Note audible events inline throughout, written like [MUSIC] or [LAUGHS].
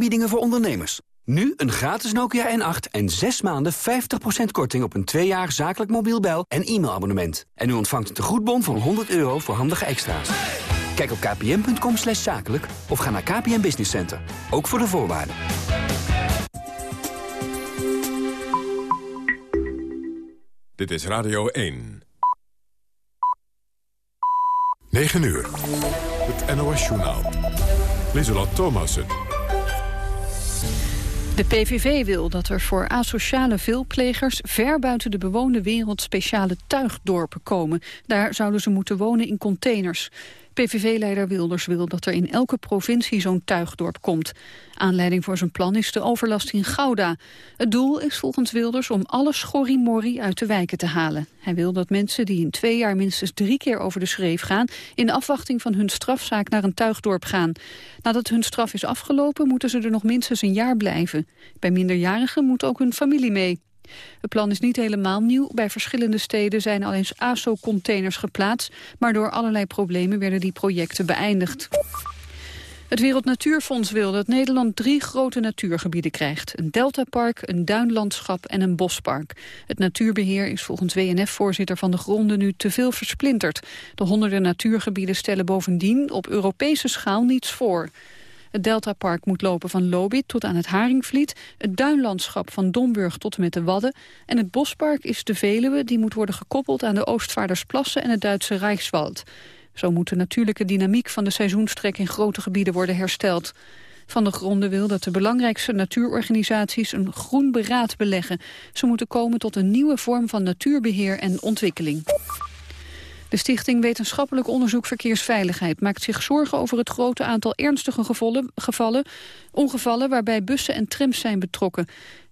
Biedingen voor ondernemers. Nu een gratis Nokia N8 en 6 maanden 50% korting op een 2 jaar zakelijk mobiel bel- en e-mailabonnement. En u ontvangt een tegoedbon van 100 euro voor handige extra's. Kijk op kpn.com slash zakelijk of ga naar KPN Business Center. Ook voor de voorwaarden. Dit is Radio 1. 9 uur. Het NOS-journaal. Lieselot Thomassen. De PVV wil dat er voor asociale veelplegers ver buiten de bewoonde wereld speciale tuigdorpen komen. Daar zouden ze moeten wonen in containers. PVV-leider Wilders wil dat er in elke provincie zo'n tuigdorp komt. Aanleiding voor zijn plan is de overlast in Gouda. Het doel is volgens Wilders om alle schorrimorrie uit de wijken te halen. Hij wil dat mensen die in twee jaar minstens drie keer over de schreef gaan... in afwachting van hun strafzaak naar een tuigdorp gaan. Nadat hun straf is afgelopen moeten ze er nog minstens een jaar blijven. Bij minderjarigen moet ook hun familie mee. Het plan is niet helemaal nieuw. Bij verschillende steden zijn al eens ASO-containers geplaatst... maar door allerlei problemen werden die projecten beëindigd. Het Wereld Natuurfonds wil dat Nederland drie grote natuurgebieden krijgt. Een deltapark, een duinlandschap en een bospark. Het natuurbeheer is volgens WNF-voorzitter van de gronden nu te veel versplinterd. De honderden natuurgebieden stellen bovendien op Europese schaal niets voor. Het Deltapark moet lopen van Lobit tot aan het Haringvliet... het duinlandschap van Domburg tot en met de Wadden... en het bospark is de Veluwe, die moet worden gekoppeld aan de Oostvaardersplassen en het Duitse Rijkswald. Zo moet de natuurlijke dynamiek van de seizoenstrek in grote gebieden worden hersteld. Van de Gronden wil dat de belangrijkste natuurorganisaties een groen beraad beleggen. Ze moeten komen tot een nieuwe vorm van natuurbeheer en ontwikkeling. De Stichting Wetenschappelijk Onderzoek Verkeersveiligheid maakt zich zorgen over het grote aantal ernstige gevallen, gevallen, ongevallen waarbij bussen en trams zijn betrokken.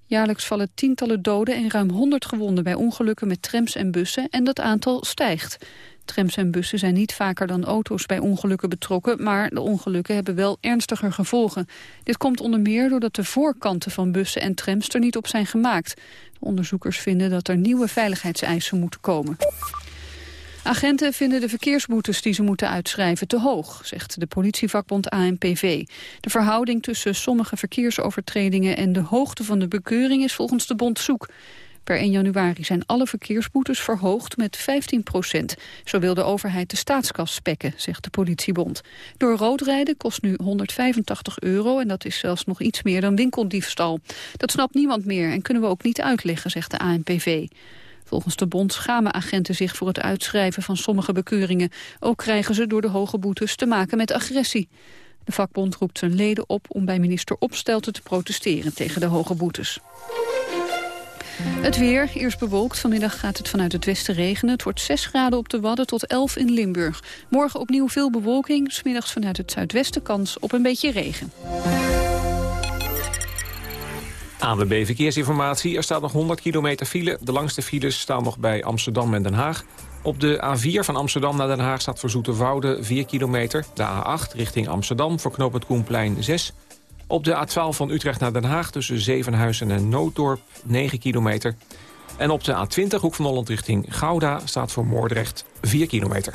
Jaarlijks vallen tientallen doden en ruim 100 gewonden bij ongelukken met trams en bussen en dat aantal stijgt. Trams en bussen zijn niet vaker dan auto's bij ongelukken betrokken, maar de ongelukken hebben wel ernstiger gevolgen. Dit komt onder meer doordat de voorkanten van bussen en trams er niet op zijn gemaakt. De onderzoekers vinden dat er nieuwe veiligheidseisen moeten komen. Agenten vinden de verkeersboetes die ze moeten uitschrijven te hoog, zegt de politievakbond ANPV. De verhouding tussen sommige verkeersovertredingen en de hoogte van de bekeuring is volgens de bond zoek. Per 1 januari zijn alle verkeersboetes verhoogd met 15 procent. Zo wil de overheid de staatskas spekken, zegt de politiebond. Door roodrijden kost nu 185 euro en dat is zelfs nog iets meer dan winkeldiefstal. Dat snapt niemand meer en kunnen we ook niet uitleggen, zegt de ANPV. Volgens de bond schamen agenten zich voor het uitschrijven van sommige bekeuringen. Ook krijgen ze door de hoge boetes te maken met agressie. De vakbond roept zijn leden op om bij minister Opstelten te protesteren tegen de hoge boetes. Het weer, eerst bewolkt. Vanmiddag gaat het vanuit het westen regenen. Het wordt 6 graden op de Wadden tot 11 in Limburg. Morgen opnieuw veel bewolking. Smiddags vanuit het zuidwesten kans op een beetje regen. ANWB Verkeersinformatie. Er staat nog 100 kilometer file. De langste files staan nog bij Amsterdam en Den Haag. Op de A4 van Amsterdam naar Den Haag staat voor Zoeterwoude 4 kilometer. De A8 richting Amsterdam voor knooppunt Koenplein 6. Op de A12 van Utrecht naar Den Haag tussen Zevenhuizen en Nooddorp 9 kilometer. En op de A20 Hoek van Holland richting Gouda staat voor Moordrecht 4 kilometer.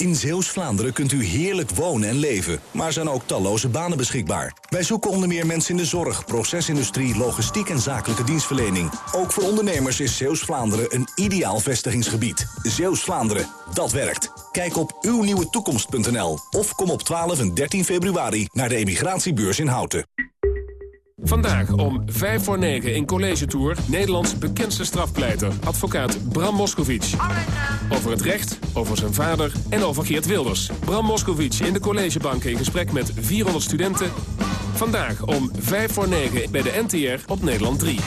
In Zeeuws-Vlaanderen kunt u heerlijk wonen en leven, maar zijn ook talloze banen beschikbaar. Wij zoeken onder meer mensen in de zorg, procesindustrie, logistiek en zakelijke dienstverlening. Ook voor ondernemers is Zeeuws-Vlaanderen een ideaal vestigingsgebied. Zeeuws-Vlaanderen, dat werkt. Kijk op uwnieuwetoekomst.nl of kom op 12 en 13 februari naar de emigratiebeurs in Houten. Vandaag om 5 voor 9 in College Tour... Nederlands bekendste strafpleiter, advocaat Bram Moskovic. Over het recht, over zijn vader en over Geert Wilders. Bram Moskovic in de collegebank in gesprek met 400 studenten. Vandaag om 5 voor 9 bij de NTR op Nederland 3.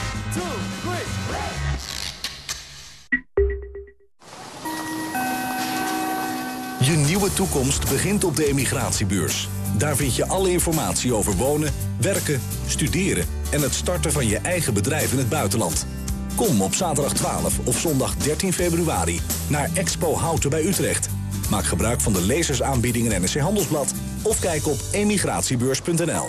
Je nieuwe toekomst begint op de emigratiebeurs. Daar vind je alle informatie over wonen, werken, studeren... en het starten van je eigen bedrijf in het buitenland. Kom op zaterdag 12 of zondag 13 februari naar Expo Houten bij Utrecht. Maak gebruik van de lezersaanbiedingen NRC Handelsblad of kijk op emigratiebeurs.nl.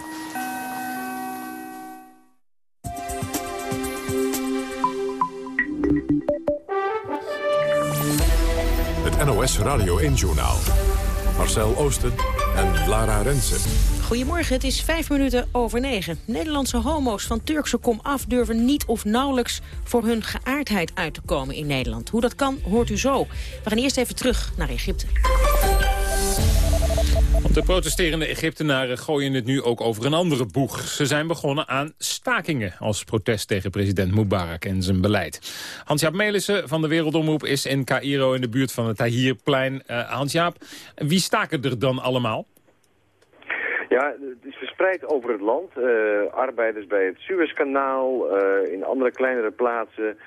Het NOS Radio 1-journaal. Marcel Oosten en Lara Rensen. Goedemorgen, het is vijf minuten over negen. Nederlandse homo's van Turkse kom af durven niet of nauwelijks voor hun geaardheid uit te komen in Nederland. Hoe dat kan, hoort u zo. We gaan eerst even terug naar Egypte. De protesterende Egyptenaren gooien het nu ook over een andere boeg. Ze zijn begonnen aan stakingen als protest tegen president Mubarak en zijn beleid. Hans-Jaap Melissen van de Wereldomroep is in Cairo in de buurt van het Tahrirplein. Uh, Hans-Jaap, wie staken er dan allemaal? Ja, het is verspreid over het land. Uh, arbeiders bij het Suezkanaal, uh, in andere kleinere plaatsen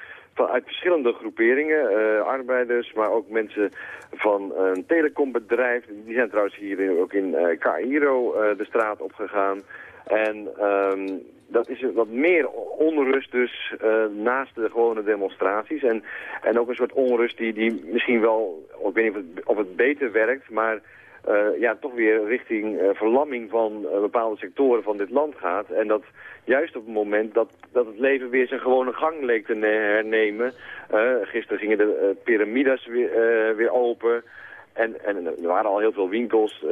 uit verschillende groeperingen, uh, arbeiders, maar ook mensen van een telecombedrijf. Die zijn trouwens hier ook in uh, Cairo uh, de straat opgegaan. En um, dat is wat meer onrust dus naast de gewone demonstraties. En, en ook een soort onrust die, die misschien wel, ik weet niet of het, of het beter werkt, maar... Uh, ja, toch weer richting uh, verlamming van uh, bepaalde sectoren van dit land gaat. En dat juist op het moment dat, dat het leven weer zijn gewone gang leek te hernemen. gisteren gingen de piramides weer, weer open. En, en er waren al heel veel winkels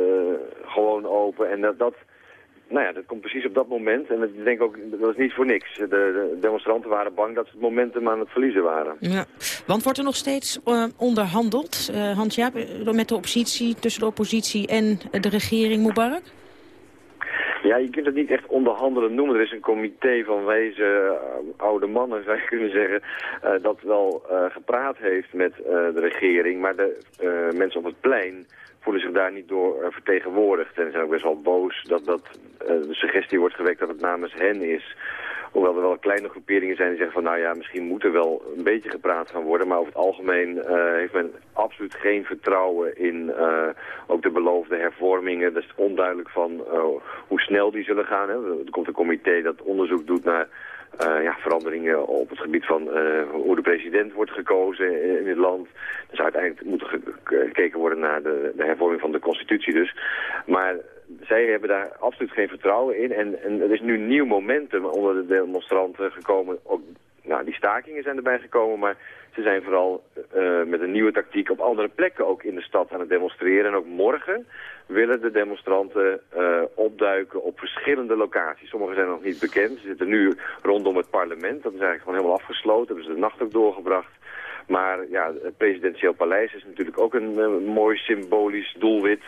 gewoon open. En dat, dat, nou ja, dat komt precies op dat moment. En ik denk ook, dat is niet voor niks. De, de demonstranten waren bang dat ze het momentum aan het verliezen waren. Ja, want wordt er nog steeds uh, onderhandeld, uh, Hans Jaap, met de oppositie, tussen de oppositie en de regering Mubarak? Ja, je kunt het niet echt onderhandelen noemen. Er is een comité van wezen uh, oude mannen, [LAUGHS] zou je kunnen zeggen, uh, dat wel uh, gepraat heeft met de regering. Maar de mensen op het plein voelen zich daar niet door vertegenwoordigd. En zijn ook best wel boos dat, dat de suggestie wordt gewekt dat het namens hen is. Hoewel er wel kleine groeperingen zijn die zeggen van nou ja, misschien moet er wel een beetje gepraat gaan worden. Maar over het algemeen uh, heeft men absoluut geen vertrouwen in uh, ook de beloofde hervormingen. Dat is onduidelijk van uh, hoe snel die zullen gaan. Hè. Er komt een comité dat onderzoek doet naar uh, ja, veranderingen op het gebied van uh, hoe de president wordt gekozen in, het land. Dus uiteindelijk moet gekeken worden naar de, de hervorming van de constitutie dus. Maar zij hebben daar absoluut geen vertrouwen in. En, en er is nu nieuw momentum onder de demonstranten gekomen. Ook, nou, die stakingen zijn erbij gekomen, maar ze zijn vooral uh, met een nieuwe tactiek op andere plekken ook in de stad aan het demonstreren. En ook morgen willen de demonstranten uh, opduiken op verschillende locaties. Sommige zijn nog niet bekend. Ze zitten nu rondom het parlement. Dat is eigenlijk gewoon helemaal afgesloten. Hebben ze de nacht ook doorgebracht. Maar ja, het presidentieel paleis is natuurlijk ook een uh, mooi symbolisch doelwit.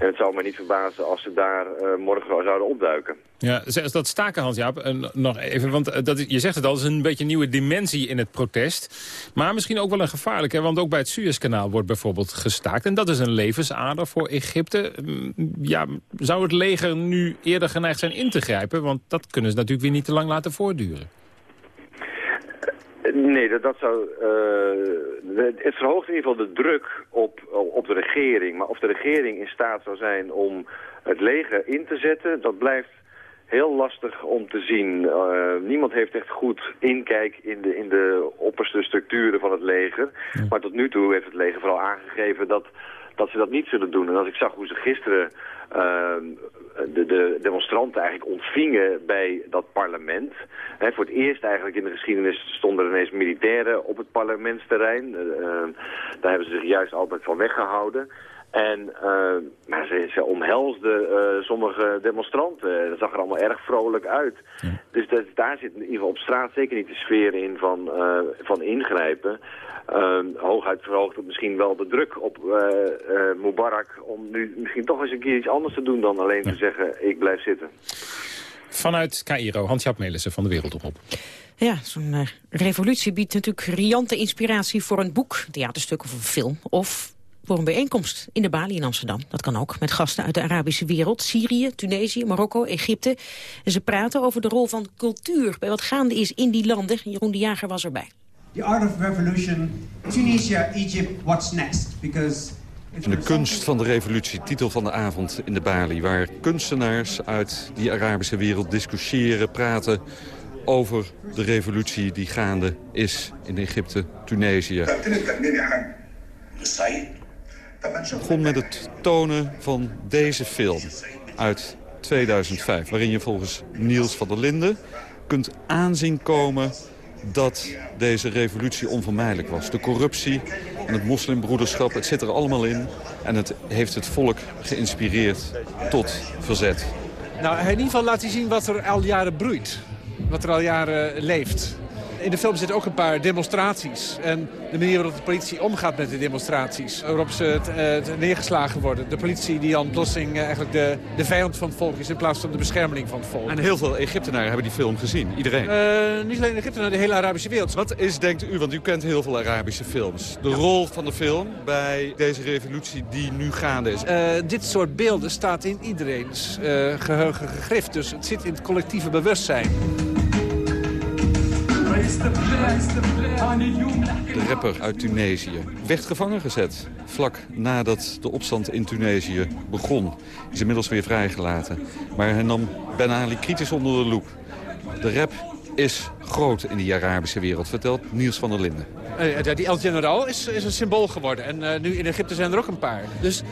En het zou me niet verbazen als ze daar uh, morgen zouden opduiken. Ja, dat staken Hans-Jaap, uh, nog even, want dat, je zegt het al, is een beetje een nieuwe dimensie in het protest. Maar misschien ook wel een gevaarlijke, want ook bij het Suezkanaal wordt bijvoorbeeld gestaakt. En dat is een levensader voor Egypte. Ja, zou het leger nu eerder geneigd zijn in te grijpen? Want dat kunnen ze natuurlijk weer niet te lang laten voortduren. Nee, dat, dat zou... Uh, het verhoogt in ieder geval de druk op, op de regering. Maar of de regering in staat zou zijn om het leger in te zetten... dat blijft heel lastig om te zien. Uh, niemand heeft echt goed inkijk in de, in de opperste structuren van het leger. Maar tot nu toe heeft het leger vooral aangegeven dat, dat ze dat niet zullen doen. En als ik zag hoe ze gisteren uh, de, de, demonstranten eigenlijk ontvingen bij dat parlement. Voor het eerst eigenlijk in de geschiedenis stonden er ineens militairen op het parlementsterrein. Uh, daar hebben ze zich juist altijd van weggehouden. En uh, maar ze, ze omhelsden uh, sommige demonstranten. Dat zag er allemaal erg vrolijk uit. Ja. Dus dat, daar zit in ieder geval op straat zeker niet de sfeer in van, uh, van ingrijpen. Uh, hooguit verhoogt het misschien wel de druk op Mubarak om nu misschien toch eens een keer iets anders te doen dan alleen ja. te zeggen ik blijf zitten. Vanuit Cairo, Hans-Jaap Melissen van de Wereldomroep. Ja, zo'n uh, revolutie biedt natuurlijk riante inspiratie voor een boek, theaterstuk of een film. Of voor een bijeenkomst in de Bali in Amsterdam. Dat kan ook, met gasten uit de Arabische wereld. Syrië, Tunesië, Marokko, Egypte. En ze praten over de rol van cultuur bij wat gaande is in die landen. Jeroen de Jager was erbij. The Art of Revolution, Tunisia, Egypt, what's next? Because de kunst van de revolutie, titel van de avond in de Bali... waar kunstenaars uit die Arabische wereld discussiëren, praten over de revolutie die gaande is in Egypte, Tunesië. Begon met het tonen van deze film uit 2005... waarin je volgens Niels van der Linden kunt aanzien komen dat deze revolutie onvermijdelijk was. De corruptie en het moslimbroederschap, het zit er allemaal in. En het heeft het volk geïnspireerd tot verzet. Nou, in ieder geval laat hij zien wat er al jaren broeit. Wat er al jaren leeft. In de film zitten ook een paar demonstraties. En de manier waarop de politie omgaat met de demonstraties. Waarop ze uh, neergeslagen worden. De politie die plotseling uh, eigenlijk de, de vijand van het volk is... in plaats van de beschermeling van het volk. En heel veel Egyptenaren hebben die film gezien. Iedereen? Uh, niet alleen Egyptenaren, de hele Arabische wereld. Wat is, denkt u, want u kent heel veel Arabische films... de rol van de film bij deze revolutie die nu gaande is? dit soort beelden staat in iedereen's geheugen gegrift. Dus het zit in het collectieve bewustzijn. De rapper uit Tunesië werd gevangen gezet. Vlak nadat de opstand in Tunesië begon. Is inmiddels weer vrijgelaten. Maar hij nam Ben Ali kritisch onder de loep. De rap is groot in die Arabische wereld, vertelt Niels van der Linden. Uh, die El General is, is een symbool geworden. En uh, nu in Egypte zijn er ook een paar. Dus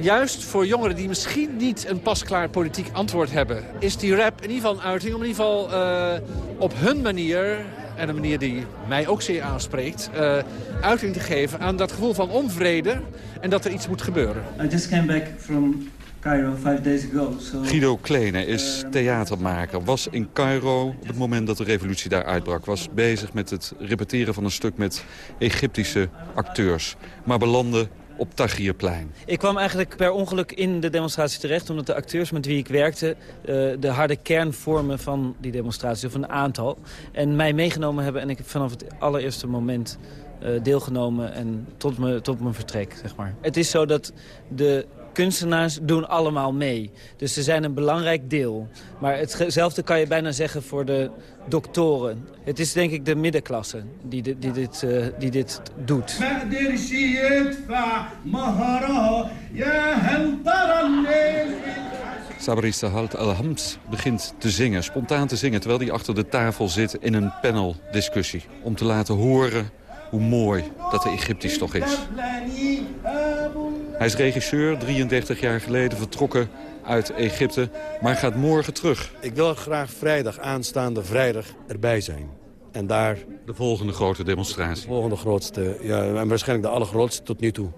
juist voor jongeren die misschien niet een pasklaar politiek antwoord hebben... is die rap in ieder geval een uiting om in ieder geval uh, op hun manier... en een manier die mij ook zeer aanspreekt... Uh, uiting te geven aan dat gevoel van onvrede en dat er iets moet gebeuren. I just came back from Cairo five days ago. So... Guido Kleene is theatermaker. Was in Cairo op het moment dat de revolutie daar uitbrak. Was bezig met het repeteren van een stuk met Egyptische acteurs. Maar belandde op Tahrirplein. Ik kwam eigenlijk per ongeluk in de demonstratie terecht... omdat de acteurs met wie ik werkte uh, de harde kern vormen van die demonstratie... of een aantal, en mij meegenomen hebben. En ik heb vanaf het allereerste moment uh, deelgenomen en tot, me, tot mijn vertrek, zeg maar. Het is zo dat de kunstenaars doen allemaal mee. Dus ze zijn een belangrijk deel. Maar hetzelfde kan je bijna zeggen voor de doktoren. Het is denk ik de middenklasse die, dit, die, dit, uh, die dit doet. Sabri Sahalt Al-Hams begint te zingen, spontaan te zingen... terwijl hij achter de tafel zit in een paneldiscussie. Om te laten horen hoe mooi dat de Egyptisch toch is. Hij is regisseur, 33 jaar geleden vertrokken uit Egypte, maar gaat morgen terug. Ik wil graag vrijdag, aanstaande vrijdag, erbij zijn. En daar... De volgende grote demonstratie. De volgende grootste, ja, en waarschijnlijk de allergrootste tot nu toe.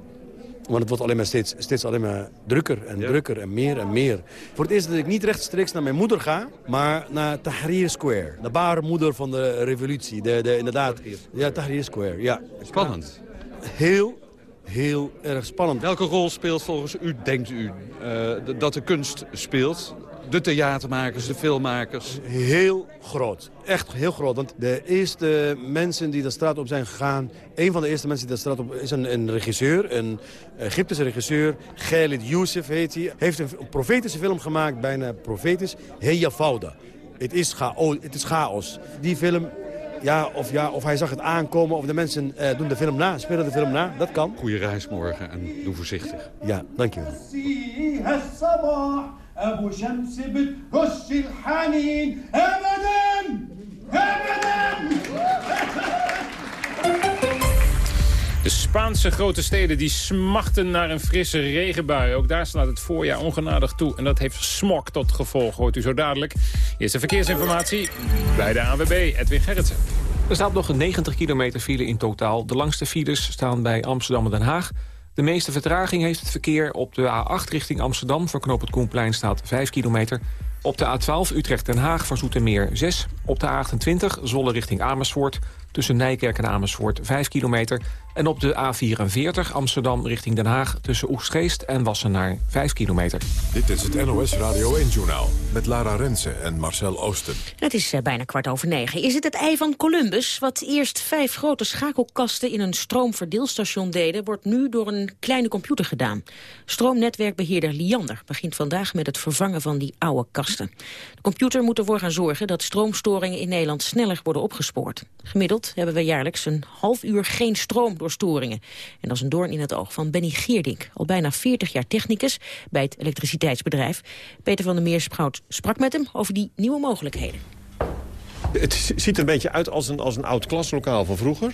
Want het wordt alleen maar steeds, steeds alleen maar drukker en ja. drukker en meer en meer. Voor het eerst dat ik niet rechtstreeks naar mijn moeder ga, maar naar Tahrir Square. De baarmoeder van de revolutie. De, de, inderdaad. Ja, Tahrir Square. Ja. Spannend. Heel, heel erg spannend. Welke rol speelt volgens u, denkt u, uh, dat de kunst speelt? De theatermakers, de filmmakers? Heel groot. Echt heel groot. Want de eerste mensen die de straat op zijn gegaan... een van de eerste mensen die de straat op is een, een regisseur. Een Egyptische regisseur. Khalid Youssef heet hij. heeft een profetische film gemaakt, bijna profetisch. Heya Fauda. Het is, chaos, het is chaos. Die film ja of, ja, of hij zag het aankomen, of de mensen uh, doen de film na, spelen de film na. Dat kan. Goeie reis morgen en doe voorzichtig. Ja, dankjewel. ابو شمس بتقش الحنين ابدا ابدا De Spaanse grote steden die smachten naar een frisse regenbui. Ook daar slaat het voorjaar ongenadig toe. En dat heeft smok tot gevolg, hoort u zo dadelijk. Eerste verkeersinformatie bij de ANWB, Edwin Gerritsen. Er staat nog een 90 kilometer file in totaal. De langste files staan bij Amsterdam en Den Haag. De meeste vertraging heeft het verkeer op de A8 richting Amsterdam. Voor knoop het staat 5 kilometer. Op de A12 Utrecht-Den Haag voor Zoetermeer 6. Op de A28 Zolle richting Amersfoort. Tussen Nijkerk en Amersfoort 5 kilometer. En op de A44 Amsterdam richting Den Haag... tussen Oegstgeest en Wassenaar 5 kilometer. Dit is het NOS Radio 1-journaal met Lara Rensen en Marcel Oosten. Het is uh, bijna kwart over negen. Is het het ei van Columbus? Wat eerst vijf grote schakelkasten in een stroomverdeelstation deden... wordt nu door een kleine computer gedaan. Stroomnetwerkbeheerder Liander begint vandaag met het vervangen van die oude kasten. De computer moet ervoor gaan zorgen dat stroomstoringen in Nederland sneller worden opgespoord. Gemiddeld hebben we jaarlijks een half uur geen stroom door storingen. En dat is een doorn in het oog van Benny Geerdink. Al bijna 40 jaar technicus bij het elektriciteitsbedrijf. Peter van der Meersprout sprak met hem over die nieuwe mogelijkheden. Het ziet er een beetje uit als een, als een oud klaslokaal van vroeger.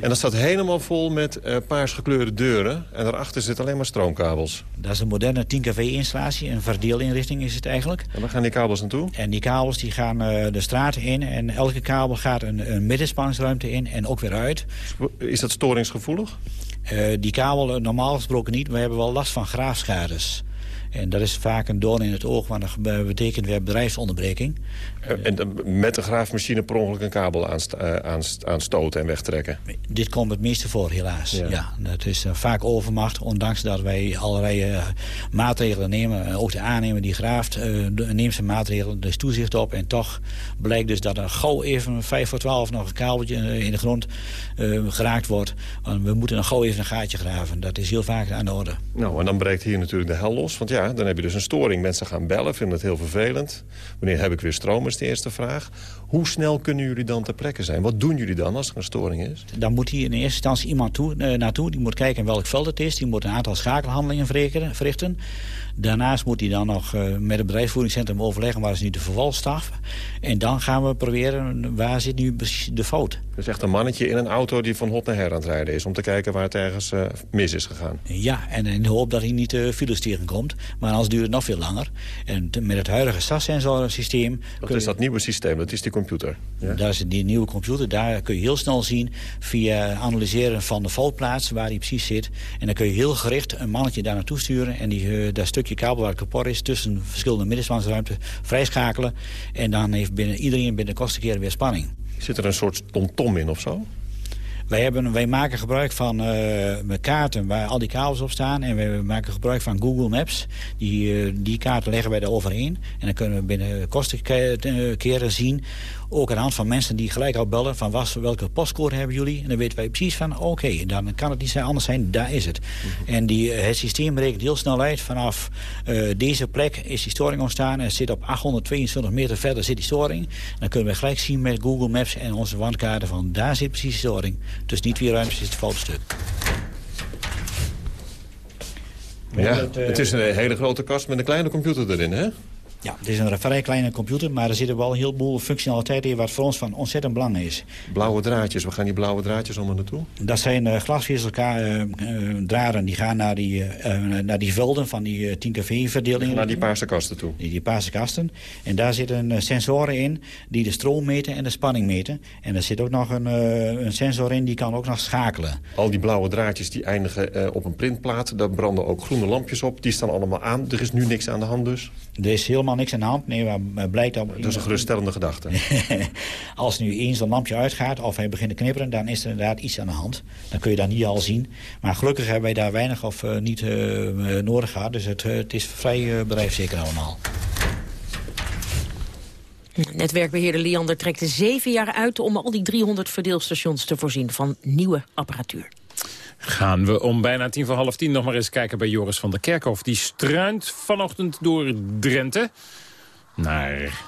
En dat staat helemaal vol met uh, paars gekleurde deuren. En daarachter zitten alleen maar stroomkabels. Dat is een moderne 10 kV-installatie. Een verdeelinrichting is het eigenlijk. En waar gaan die kabels naartoe? En die kabels die gaan uh, de straat in. En elke kabel gaat een, een middenspanningsruimte in en ook weer uit. Is dat storingsgevoelig? Uh, die kabel normaal gesproken niet. We hebben wel last van graafschades. En dat is vaak een doorn in het oog, want dat betekent weer bedrijfsonderbreking. En met de graafmachine per ongeluk een kabel aanstoten en wegtrekken? Dit komt het meeste voor, helaas. Ja. dat is vaak overmacht, ondanks dat wij allerlei uh, maatregelen nemen. ook de aannemer die graaft uh, neemt zijn maatregelen, dus toezicht op. En toch blijkt dus dat er gauw even 5 voor 12 nog een kabeltje in de grond uh, geraakt wordt. Want we moeten nog gauw even een gaatje graven. Dat is heel vaak aan de orde. Nou, en dan breekt hier natuurlijk de hel los. Want ja, dan heb je dus een storing. Mensen gaan bellen, vinden het heel vervelend. Wanneer heb ik weer stroom? is de eerste vraag. Hoe snel kunnen jullie dan ter plekke zijn? Wat doen jullie dan als er een storing is? Dan moet hier in eerste instantie iemand toe, uh, naartoe. Die moet kijken in welk veld het is. Die moet een aantal schakelhandelingen verrichten. Daarnaast moet hij dan nog uh, met het bedrijfsvoeringscentrum overleggen... waar is nu de vervalstaf. En dan gaan we proberen, waar zit nu de fout. Dus echt een mannetje in een auto die van hot naar her aan het rijden is... om te kijken waar het ergens uh, mis is gegaan. Ja, en in de hoop dat hij niet files tegenkomt. Maar anders duurt het nog veel langer. En met het huidige SAS-sensorsysteem... Wat is dat nieuwe systeem? Dat is die computer? Ja? Dat is die nieuwe computer. Daar kun je heel snel zien via analyseren van de foutplaats... waar hij precies zit. En dan kun je heel gericht een mannetje daar naartoe sturen... en die, uh, dat stukje kabel waar kapot is... tussen verschillende middenspansruimte vrijschakelen. En dan heeft binnen, iedereen binnen de kosten keren weer spanning. Zit er een soort tom-tom in of zo? Wij, hebben, wij maken gebruik van uh, kaarten waar al die kabels op staan. En wij maken gebruik van Google Maps. Die, uh, die kaarten leggen wij daar overheen. En dan kunnen we binnen kostenkeren zien ook aan de hand van mensen die gelijk al bellen... van was, welke postcode hebben jullie? En dan weten wij precies van, oké, dan kan het niet zijn, anders zijn, daar is het. Mhm. En die, het systeem rekent heel snel uit. Vanaf uh, deze plek is die storing ontstaan. En zit op 822 meter verder zit die storing. En dan kunnen we gelijk zien met Google Maps en onze wandkaarten... van daar zit precies de storing. Dus niet vier ruimtes is het foute stuk. Ja, uh, het is een hele grote kast met een kleine computer erin, hè? Ja, het is een vrij kleine computer, maar er zitten wel een heleboel functionaliteiten in... wat voor ons van ontzettend belang is. Blauwe draadjes, waar gaan die blauwe draadjes allemaal naartoe? Dat zijn uh, glasvezeldraden, die gaan naar die, uh, naar die velden van die 10 kV-verdelingen. Naar die paarse kasten toe? Die, die paarse kasten. En daar zitten sensoren in die de stroom meten en de spanning meten. En er zit ook nog een, een sensor in die kan ook nog schakelen. Al die blauwe draadjes die eindigen op een printplaat. Daar branden ook groene lampjes op. Die staan allemaal aan. Er is nu niks aan de hand dus? Er is helemaal niks aan de hand. Nee, maar blijkt dat... Dat is een geruststellende gedachte. [LAUGHS] Als nu eens een lampje uitgaat of hij begint te knipperen... dan is er inderdaad iets aan de hand. Dan kun je dat niet al zien. Maar gelukkig hebben wij daar weinig of uh, niet uh, nodig gehad. Dus het, het is vrij bedrijfszeker allemaal. Netwerkbeheerder Liander trekt er zeven jaar uit om al die 300 verdeelstations te voorzien van nieuwe apparatuur. Gaan we om bijna tien voor half tien nog maar eens kijken bij Joris van der Kerkhof. Die struint vanochtend door Drenthe naar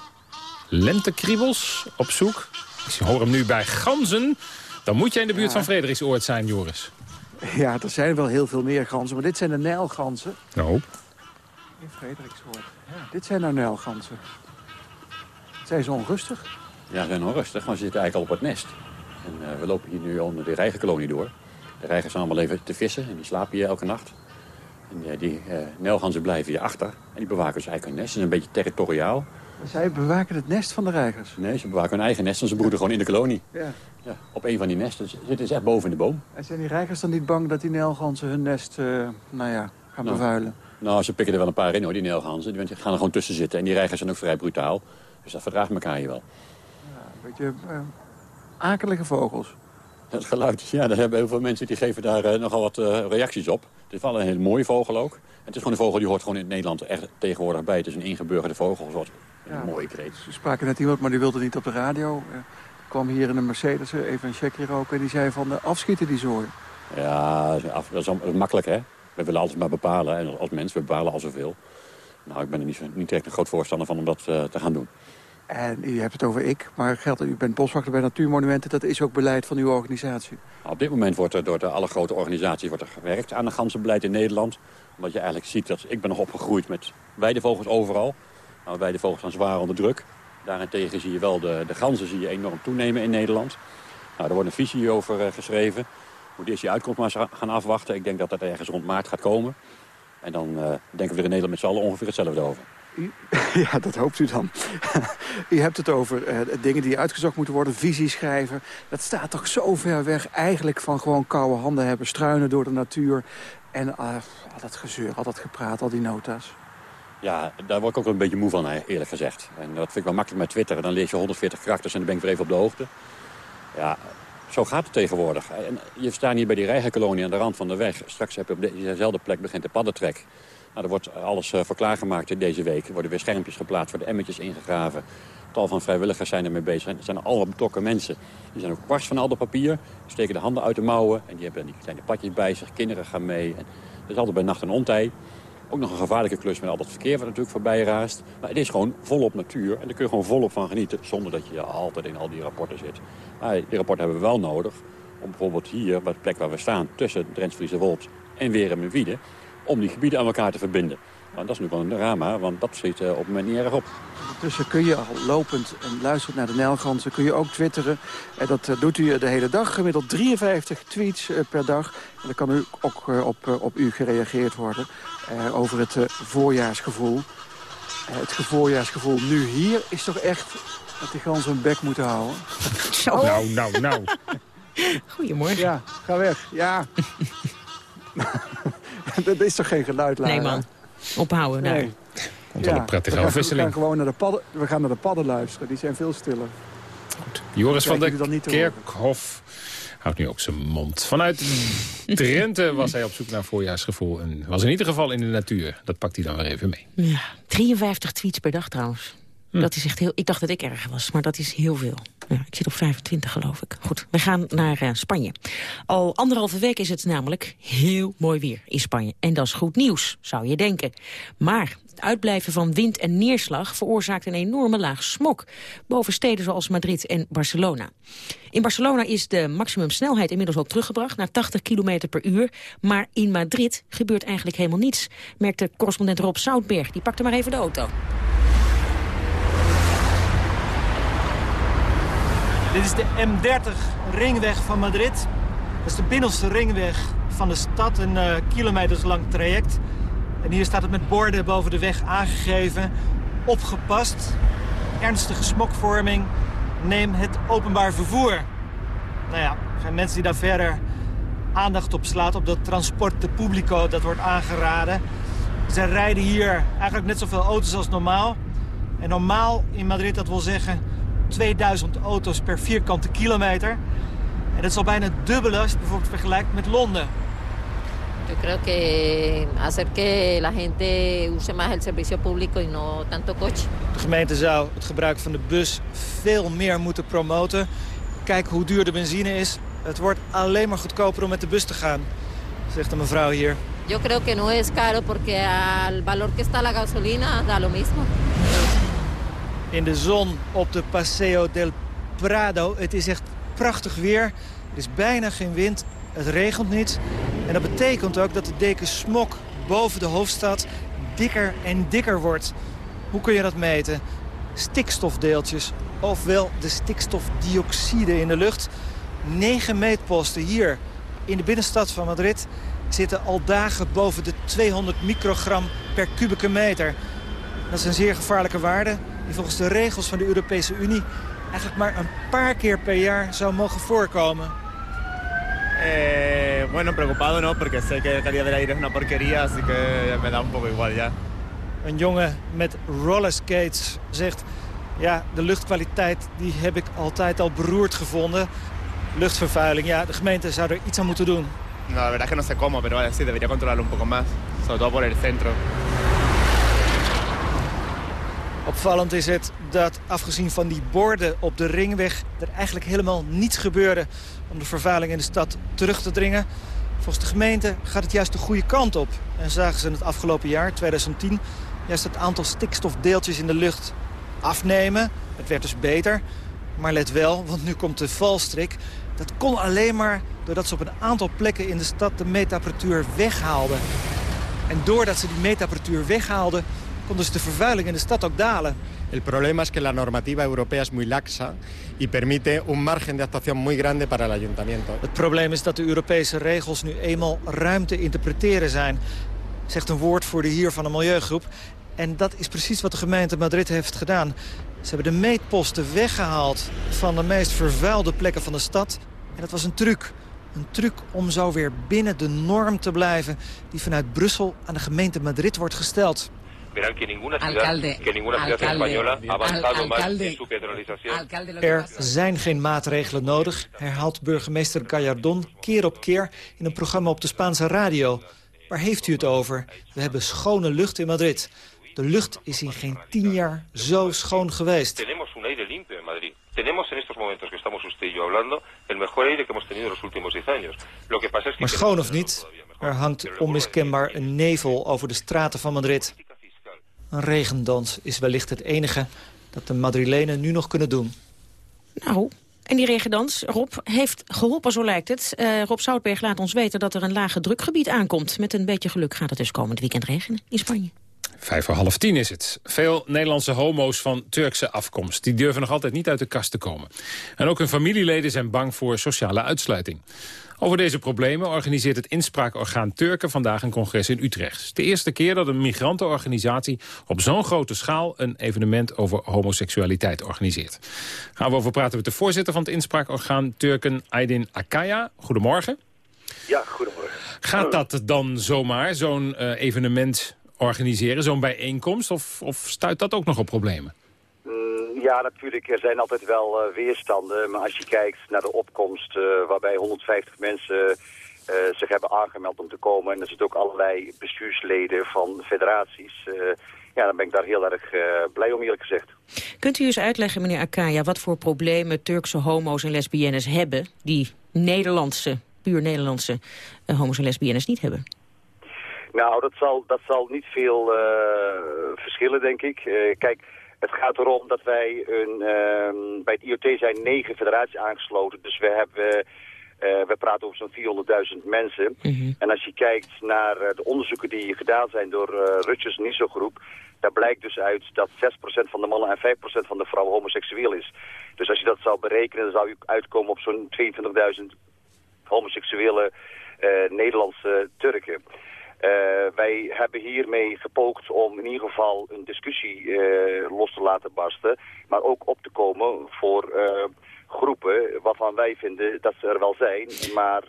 lentekriebels op zoek. Ik hoor hem nu bij Ganzen. Dan moet jij in de buurt ja. van Frederiksoord zijn, Joris. Ja, er zijn wel heel veel meer ganzen, maar dit zijn de nijlganzen. Oh. In Frederiksoord. Ja, dit zijn nou nijlganzen. Zijn ze onrustig? Ja, ze zijn onrustig, want ze zitten eigenlijk al op het nest. En uh, we lopen hier nu onder de reigerkolonie door. De reigers allemaal even te vissen en die slapen hier elke nacht. En uh, die uh, nelganzen blijven hier achter en die bewaken dus eigenlijk hun nest. Ze zijn een beetje territoriaal. Zij bewaken het nest van de reigers? Nee, ze bewaken hun eigen nest en ze broeden gewoon in de kolonie. Ja. Ja, op een van die nesten zitten ze echt boven in de boom. En zijn die reigers dan niet bang dat die nelganzen hun nest, uh, nou ja, gaan nou, bevuilen? Nou, ze pikken er wel een paar in hoor, die nelganzen. Die gaan er gewoon tussen zitten en die reigers zijn ook vrij brutaal. Dus dat verdraagt elkaar hier wel. Ja, een beetje akelige vogels. Het geluid, ja, daar hebben heel veel mensen die geven daar uh, nogal wat uh, reacties op. Het is wel een hele mooie vogel ook. het is gewoon een vogel die hoort gewoon in Nederland echt tegenwoordig bij. Het is een ingeburgerde vogel, zoals een ja, mooie kreet. Ze spraken net iemand, maar die wilde niet op de radio. Er kwam hier in een Mercedes even een checkje roken en die zei van afschieten die zooi. Ja, dat is, makkelijk hè. We willen alles maar bepalen en als mens, we bepalen al zoveel. Nou, ik ben er niet, niet echt een groot voorstander van om dat uh, te gaan doen. En u hebt het over ik, maar geldt, u bent boswachter bij Natuurmonumenten. Dat is ook beleid van uw organisatie? Op dit moment wordt er door de alle grote organisaties wordt er gewerkt aan een ganzenbeleid in Nederland. Omdat je eigenlijk ziet dat ik ben nog opgegroeid met weidevogels overal. Nou, weidevogels staan zwaar onder druk. Daarentegen zie je wel de, de ganzen zie je enorm toenemen in Nederland. Nou, er wordt een visie over uh, geschreven. Moet eerst die uitkomst maar gaan afwachten. Ik denk dat dat ergens rond maart gaat komen. En dan uh, denken we er in Nederland met z'n allen ongeveer hetzelfde over. [LAUGHS] Ja, dat hoopt u dan. [LAUGHS] u hebt het over uh, dingen die uitgezocht moeten worden, visies schrijven. Dat staat toch zo ver weg eigenlijk van gewoon koude handen hebben... struinen door de natuur en uh, al dat gezeur, al dat gepraat, al die nota's. Ja, daar word ik ook een beetje moe van, eerlijk gezegd. En dat vind ik wel makkelijk met Twitter. Dan lees je 140 karakters en dan ben ik weer even op de hoogte. Ja, zo gaat het tegenwoordig. En je staat hier bij die reigerkolonie aan de rand van de weg. Straks heb je op dezezelfde plek begint de paddentrek. Nou, er wordt alles uh, voor klaargemaakt deze week. Er worden weer schermpjes geplaatst, worden emmetjes ingegraven. Tal van vrijwilligers zijn ermee bezig. Er zijn allemaal betrokken mensen. Die zijn ook kwars van al dat papier. Die steken de handen uit de mouwen. En die hebben die kleine padjes bij zich. Kinderen gaan mee. En dat is altijd bij nacht en ontij. Ook nog een gevaarlijke klus met al dat verkeer wat natuurlijk voorbij raast. Maar het is gewoon volop natuur. En daar kun je gewoon volop van genieten. Zonder dat je altijd in al die rapporten zit. Maar die rapporten hebben we wel nodig. Om bijvoorbeeld hier, bij de plek waar we staan... tussen Drents, Wold en Werem en Wieden... om die gebieden aan elkaar te verbinden. Maar dat is nu wel een drama, want dat zit op het moment niet erg op. Ondertussen kun je al lopend en luisteren naar de Nijlgansen. Kun je ook twitteren. En dat doet u de hele dag. Gemiddeld 53 tweets per dag. En dan kan u ook op, op u gereageerd worden. Uh, over het uh, voorjaarsgevoel. Uh, het voorjaarsgevoel nu hier is toch echt dat die gans een bek moeten houden. [LAUGHS] Zo. Nou, nou, nou. [LAUGHS] Goedemorgen. Ja, ga weg. Ja. [LAUGHS] [LAUGHS] dat is toch geen geluid, Lara? Nee, man. Ophouden, nee. nou. Komt wel een prettige we gaan. We gaan, gewoon naar de padden, we gaan naar de padden luisteren. Die zijn veel stiller. Goed. Joris van der Kerkhof houdt nu ook zijn mond. Vanuit [LAUGHS] Drenthe was hij op zoek naar voorjaarsgevoel. En was in ieder geval in de natuur. Dat pakt hij dan weer even mee. Ja, 53 tweets per dag trouwens. Hm. Dat is echt heel, ik dacht dat ik erg was, maar dat is heel veel. Ja, ik zit op 25 geloof ik. Goed, we gaan naar uh, Spanje. Al anderhalve week is het namelijk heel mooi weer in Spanje. En dat is goed nieuws, zou je denken. Maar het uitblijven van wind en neerslag veroorzaakt een enorme laag smok. Boven steden zoals Madrid en Barcelona. In Barcelona is de maximumsnelheid inmiddels ook teruggebracht naar 80 km per uur. Maar in Madrid gebeurt eigenlijk helemaal niets, merkte correspondent Rob Zoutberg. Die pakte maar even de auto. Dit is de M30 ringweg van Madrid. Dat is de binnenste ringweg van de stad, een uh, kilometers lang traject. En hier staat het met borden boven de weg aangegeven. Opgepast, ernstige smokvorming, neem het openbaar vervoer. Nou ja, er zijn mensen die daar verder aandacht op slaat, op dat transporte publico dat wordt aangeraden. Ze rijden hier eigenlijk net zoveel auto's als normaal. En normaal in Madrid, dat wil zeggen 2000 auto's per vierkante kilometer. En dat is al bijna dubbele als je het bijvoorbeeld vergelijkt met Londen. Yo creo que hacer que la gente use más el servicio público y no tanto coche. De gemeente zou het gebruik van de bus veel meer moeten promoten. Kijk hoe duur de benzine is. Het wordt alleen maar goedkoper om met de bus te gaan, zegt een mevrouw hier. Yo creo que no es caro porque al valor que está la gasolina da lo mismo. In de zon op de Paseo del Prado. Het is echt prachtig weer. Er is bijna geen wind. Het regent niet. En dat betekent ook dat de deken smok boven de hoofdstad dikker en dikker wordt. Hoe kun je dat meten? Stikstofdeeltjes, ofwel de stikstofdioxide in de lucht. Negen meetposten hier in de binnenstad van Madrid zitten al dagen boven de 200 microgram per kubieke meter. Dat is een zeer gevaarlijke waarde die volgens de regels van de Europese Unie eigenlijk maar een paar keer per jaar zou mogen voorkomen. Eh, bueno, preocupado no, porque sé que la calidad del aire es una porquería, así que me da un poco igual ya. Een jongen met rollerskates zegt... ja, de luchtkwaliteit die heb ik altijd al beroerd gevonden. Luchtvervuiling, ja, de gemeente zou er iets aan moeten doen. No, la verdad es que no sé cómo, pero vale, sí, debería controlarlo un poco más. Sobre todo por el centro. Opvallend is het dat afgezien van die borden op de ringweg... er eigenlijk helemaal niets gebeurde om de vervuiling in de stad terug te dringen. Volgens de gemeente gaat het juist de goede kant op. En zagen ze in het afgelopen jaar, 2010, juist het aantal stikstofdeeltjes in de lucht afnemen. Het werd dus beter. Maar let wel, want nu komt de valstrik. Dat kon alleen maar doordat ze op een aantal plekken in de stad de meetapparatuur weghaalden. En doordat ze die meetapparatuur weghaalden kon dus de vervuiling in de stad ook dalen. El problema es que la normativa europea es muy laxa y permite un margen de actuación muy grande para el ayuntamiento. Het probleem is dat de Europese regels nu eenmaal ruim te interpreteren zijn, zegt een woordvoerder hier van een milieugroep. En dat is precies wat de gemeente Madrid heeft gedaan. Ze hebben de meetposten weggehaald van de meest vervuilde plekken van de stad. En dat was een truc. Een truc om zo weer binnen de norm te blijven... die vanuit Brussel aan de gemeente Madrid wordt gesteld. Verán que ninguna ciudad, Alcalde, que ninguna ciudad alcalde, española ha avanzado al- más alcalde. en su petrolización. Er zijn geen maatregelen nodig, herhaalt burgemeester Gallardon keer op keer in een programma op de Spaanse radio. Waar heeft u het over? We hebben schone lucht in Madrid. De lucht is in geen tien jaar zo schoon geweest. Tenemos un aire limpio en Madrid. Tenemos en estos momentos que estamos usted y yo hablando el mejor aire que hemos tenido en los últimos 10 años. Lo que pasa es que Maar schoon of niet, er hangt onmiskenbaar een nevel over de straten van Madrid. Een regendans is wellicht het enige dat de Madrilenen nu nog kunnen doen. Nou, en die regendans, Rob, heeft geholpen, zo lijkt het. Eh, Rob Zoutberg laat ons weten dat er een lage drukgebied aankomt. Met een beetje geluk gaat het dus komend weekend regenen in Spanje. Vijf voor half tien is het. Veel Nederlandse homo's van Turkse afkomst... die durven nog altijd niet uit de kast te komen. En ook hun familieleden zijn bang voor sociale uitsluiting. Over deze problemen organiseert het inspraakorgaan Turken vandaag een congres in Utrecht. Het is de eerste keer dat een migrantenorganisatie op zo'n grote schaal een evenement over homoseksualiteit organiseert. Gaan we over praten met de voorzitter van het inspraakorgaan Turken, Aydin Akaya. Goedemorgen. Ja, goedemorgen. Gaat dat dan zomaar, zo'n eh, evenement organiseren, zo'n bijeenkomst? Of, of stuit dat ook nog op problemen? Ja, natuurlijk, er zijn altijd wel eh, weerstanden. Maar als je kijkt naar de opkomst eh, waarbij 150 mensen eh, zich hebben aangemeld om te komen... en er zitten ook allerlei bestuursleden van federaties... ja, dan ben ik daar heel erg blij om, eerlijk gezegd. Kunt u eens uitleggen, meneer Akaya, wat voor problemen Turkse homo's en lesbiennes hebben... die Nederlandse, puur Nederlandse homo's en lesbiennes niet hebben? Nou, dat zal, dat zal niet veel verschillen, denk ik. Kijk, het gaat erom dat wij een, ehm, bij het IoT zijn negen federaties aangesloten. Dus we hebben... eh, we praten over zo'n 400.000 mensen. En als je kijkt naar eh, de onderzoeken die gedaan zijn door eh Rutgers NISO groep... daar blijkt dus uit dat 6% van de mannen en 5% van de vrouwen homoseksueel is. Dus als je dat zou berekenen, dan zou je uitkomen op zo'n 22.000 homoseksuele Nederlandse Turken. Eh, wij hebben hiermee gepoogd om in ieder geval een discussie eh, los te laten barsten. Maar ook op te komen voor eh, groepen waarvan wij vinden dat ze er wel zijn. Maar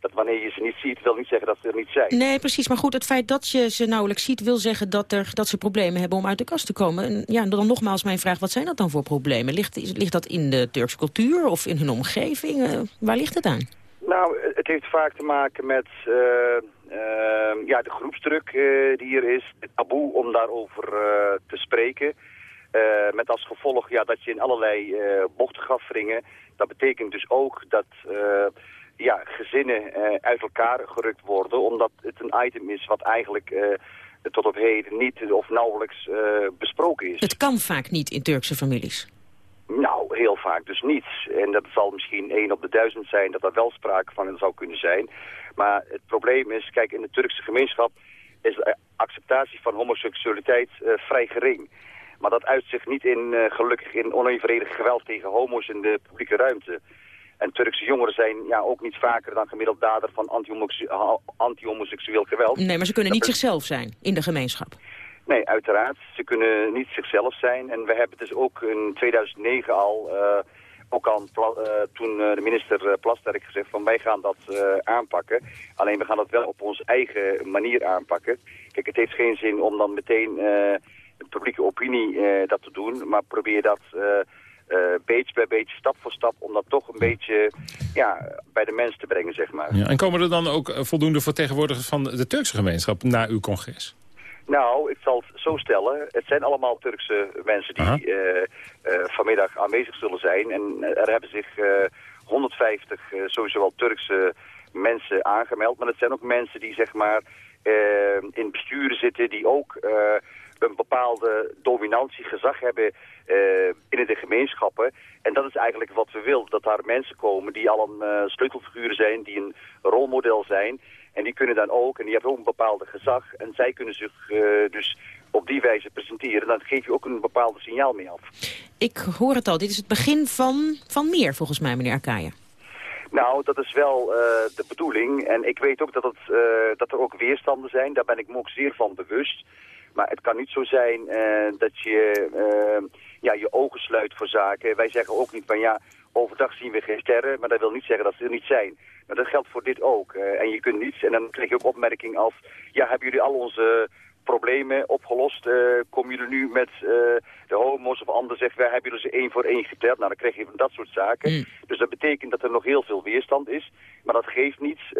dat wanneer je ze niet ziet, wil niet zeggen dat ze er niet zijn. Nee, precies. Maar goed, het feit dat je ze nauwelijks ziet... wil zeggen dat, er, dat ze problemen hebben om uit de kast te komen. En ja, dan nogmaals mijn vraag, wat zijn dat dan voor problemen? Ligt, ligt dat in de Turkse cultuur of in hun omgeving? Waar ligt het aan? Nou, het heeft vaak te maken met eh, ja, de groepsdruk eh, die er is. Het taboe om daarover eh, te spreken. Eh, met als gevolg ja, dat je in allerlei bochten gaat wringen. Dat betekent dus ook dat ja, gezinnen uit elkaar gerukt worden. Omdat het een item is wat eigenlijk tot op heden niet of nauwelijks besproken is. Het kan vaak niet in Turkse families. Nou, heel vaak dus niet. En dat zal misschien één op de duizend zijn dat er wel sprake van zou kunnen zijn. Maar het probleem is, kijk, in de Turkse gemeenschap is de acceptatie van homoseksualiteit eh, vrij gering. Maar dat uit zich niet in, eh, gelukkig in onevenredig geweld tegen homo's in de publieke ruimte. En Turkse jongeren zijn ja, ook niet vaker dan gemiddeld dader van anti-homoseksueel geweld. Nee, maar ze kunnen niet zichzelf zijn in de gemeenschap. Nee, uiteraard. Ze kunnen niet zichzelf zijn. En we hebben dus ook in 2009 al, eh, ook al eh, toen eh, de minister eh, Plasterk gezegd van wij gaan dat aanpakken. Alleen we gaan dat wel op onze eigen manier aanpakken. Kijk, het heeft geen zin om dan meteen de publieke opinie dat te doen. Maar probeer dat beetje bij beetje, stap voor stap, om dat toch een beetje ja, bij de mens te brengen, zeg maar. Ja, en komen er dan ook voldoende vertegenwoordigers van de Turkse gemeenschap naar uw congres? Nou, ik zal het zo stellen. Het zijn allemaal Turkse mensen die eh, eh, vanmiddag aanwezig zullen zijn. En er hebben zich eh, 150 eh, sowieso wel Turkse mensen aangemeld. Maar het zijn ook mensen die zeg maar eh, in besturen zitten die ook eh, een bepaalde dominantie, gezag hebben uh, binnen de gemeenschappen. En dat is eigenlijk wat we willen, dat daar mensen komen die al een uh, sleutelfiguren zijn, die een rolmodel zijn. En die kunnen dan ook, en die hebben ook een bepaalde gezag, en zij kunnen zich uh, dus op die wijze presenteren. Dan geef je ook een bepaalde signaal mee af. Ik hoor het al, dit is het begin van, van meer volgens mij, meneer Akaya. Nou, dat is wel uh, de bedoeling. En ik weet ook dat, het, uh, dat er ook weerstanden zijn. Daar ben ik me ook zeer van bewust. Maar het kan niet zo zijn uh, dat je ja, je ogen sluit voor zaken. Wij zeggen ook niet van ja, overdag zien we geen sterren. Maar dat wil niet zeggen dat ze er niet zijn. Maar dat geldt voor dit ook. en je kunt niets. En dan krijg je ook opmerking als... Ja, hebben jullie al onze problemen opgelost. Uh, kom jullie nu met uh, de homo's of anderen zeggen, wij hebben jullie ze één voor één geteld. Nou, dan krijg je dat soort zaken. Mm. Dus dat betekent dat er nog heel veel weerstand is. Maar dat geeft niets.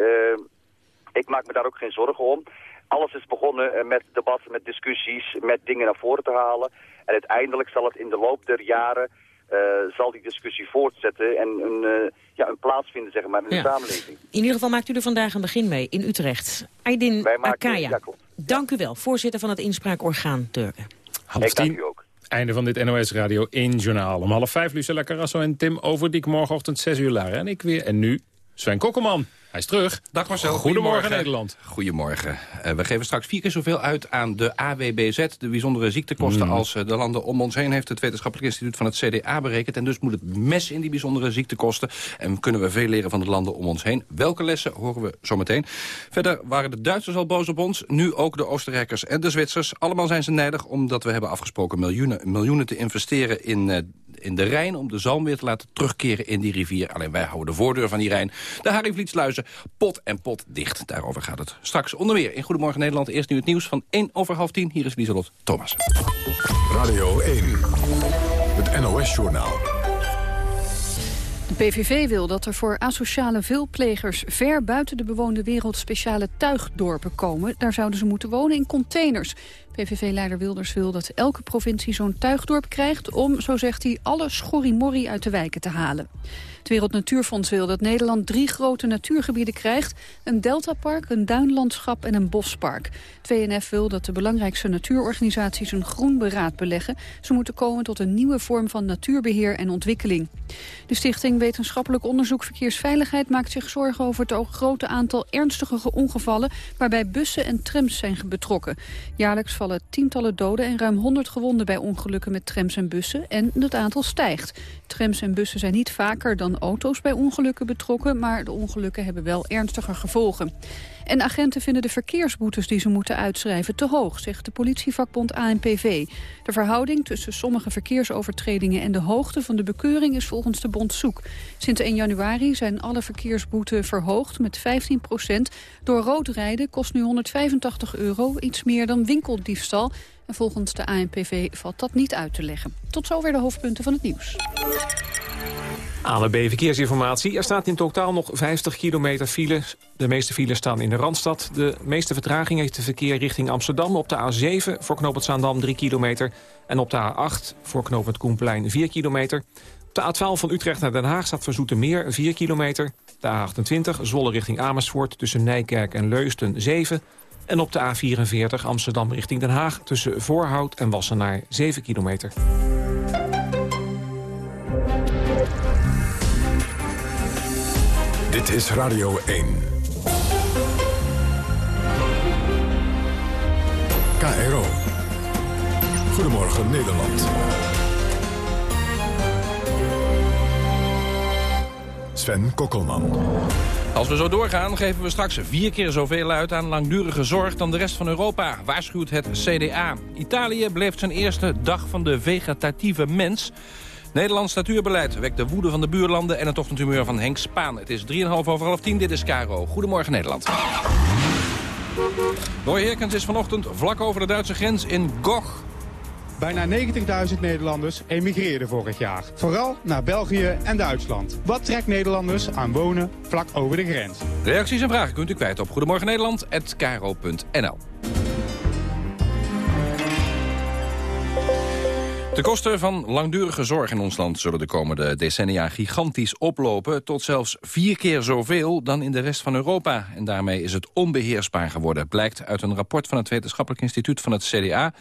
Ik maak me daar ook geen zorgen om. Alles is begonnen met debatten, met discussies, met dingen naar voren te halen. En uiteindelijk zal het in de loop der jaren uh, zal die discussie voortzetten en een, uh, ja, een plaats vinden zeg maar, in ja. de samenleving. In ieder geval maakt u er vandaag een begin mee in Utrecht. Aydin Akaya, ja, dank u wel, voorzitter van het inspraakorgaan Turken. Half tien. Einde van dit NOS Radio 1 Journaal. Om half vijf Lucella Carrasso en Tim Overdiek. Morgenochtend 6 uur Lara en ik weer. En nu Sven Kokkelman. Hij is terug. Dag Marcel. Goedemorgen, Nederland. Goedemorgen. Uh, we geven straks vier keer zoveel uit aan de AWBZ, de bijzondere ziektekosten, mm. als uh, de landen om ons heen, heeft het wetenschappelijk instituut van het CDA berekend. En dus moet het mes in die bijzondere ziektekosten. En kunnen we veel leren van de landen om ons heen. Welke lessen horen we zometeen. Verder waren de Duitsers al boos op ons, nu ook de Oostenrijkers en de Zwitsers. Allemaal zijn ze nijdig omdat we hebben afgesproken miljoenen, miljoenen te investeren in uh, in de Rijn... om de zalm weer te laten terugkeren in die rivier. Alleen wij houden de voordeur van die Rijn, de Harry pot en pot dicht. Daarover gaat het straks onder meer in Goedemorgen Nederland. Eerst nu het nieuws van 1 over half 10. Hier is Lieselot Thomas. Radio 1, het NOS-journaal. De PVV wil dat er voor asociale veelplegers ver buiten de bewoonde wereld speciale tuigdorpen komen. Daar zouden ze moeten wonen in containers. PVV-leider Wilders wil dat elke provincie zo'n tuigdorp krijgt... om, zo zegt hij, alle schorrimorrie uit de wijken te halen. Het Wereld Natuurfonds wil dat Nederland drie grote natuurgebieden krijgt. Een deltapark, een duinlandschap en een bospark. Het WNF wil dat de belangrijkste natuurorganisaties een groen beraad beleggen. Ze moeten komen tot een nieuwe vorm van natuurbeheer en ontwikkeling. De Stichting Wetenschappelijk Onderzoek Verkeersveiligheid maakt zich zorgen over het grote aantal ernstige ongevallen waarbij bussen en trams zijn betrokken. Jaarlijks vallen tientallen doden en ruim 100 gewonden bij ongelukken met trams en bussen en het aantal stijgt. Trams en bussen zijn niet vaker dan auto's bij ongelukken betrokken, maar de ongelukken hebben wel ernstiger gevolgen. En agenten vinden de verkeersboetes die ze moeten uitschrijven te hoog, zegt de politievakbond ANPV. De verhouding tussen sommige verkeersovertredingen en de hoogte van de bekeuring is volgens de bond zoek. Sinds 1 januari zijn alle verkeersboeten verhoogd met 15 procent. Door rood rijden kost nu 185 euro, iets meer dan winkeldiefstal. En volgens de ANPV valt dat niet uit te leggen. Tot zover de hoofdpunten van het nieuws. ANB Verkeersinformatie. Er staat in totaal nog 50 kilometer file. De meeste files staan in de Randstad. De meeste vertraging heeft de verkeer richting Amsterdam. Op de A7 voor knooppunt Zaandam 3 kilometer. En op de A8 voor knooppunt Koenplein 4 kilometer. Op de A12 van Utrecht naar Den Haag staat voor Meer 4 kilometer. De A28 Zwolle richting Amersfoort tussen Nijkerk en Leusden 7. En op de A44 Amsterdam richting Den Haag tussen Voorhout en Wassenaar 7 kilometer. Dit is Radio 1. KRO. Goedemorgen Nederland. Sven Kokkelman. Als we zo doorgaan, geven we straks vier keer zoveel uit aan langdurige zorg dan de rest van Europa, waarschuwt het CDA. Italië beleeft zijn eerste dag van de vegetatieve mens. Nederlands natuurbeleid wekt de woede van de buurlanden... en het ochtendhumeur van Henk Spaan. Het is 3,5 over half 10, dit is Caro. Goedemorgen Nederland. Roy Herkens is vanochtend vlak over de Duitse grens in Goch. Bijna 90.000 Nederlanders emigreerden vorig jaar. Vooral naar België en Duitsland. Wat trekt Nederlanders aan wonen vlak over de grens? Reacties en vragen kunt u kwijt op Goedemorgen Nederland@karo.nl. De kosten van langdurige zorg in ons land zullen de komende decennia gigantisch oplopen... tot zelfs vier keer zoveel dan in de rest van Europa. En daarmee is het onbeheersbaar geworden, blijkt uit een rapport van het Wetenschappelijk Instituut van het CDA.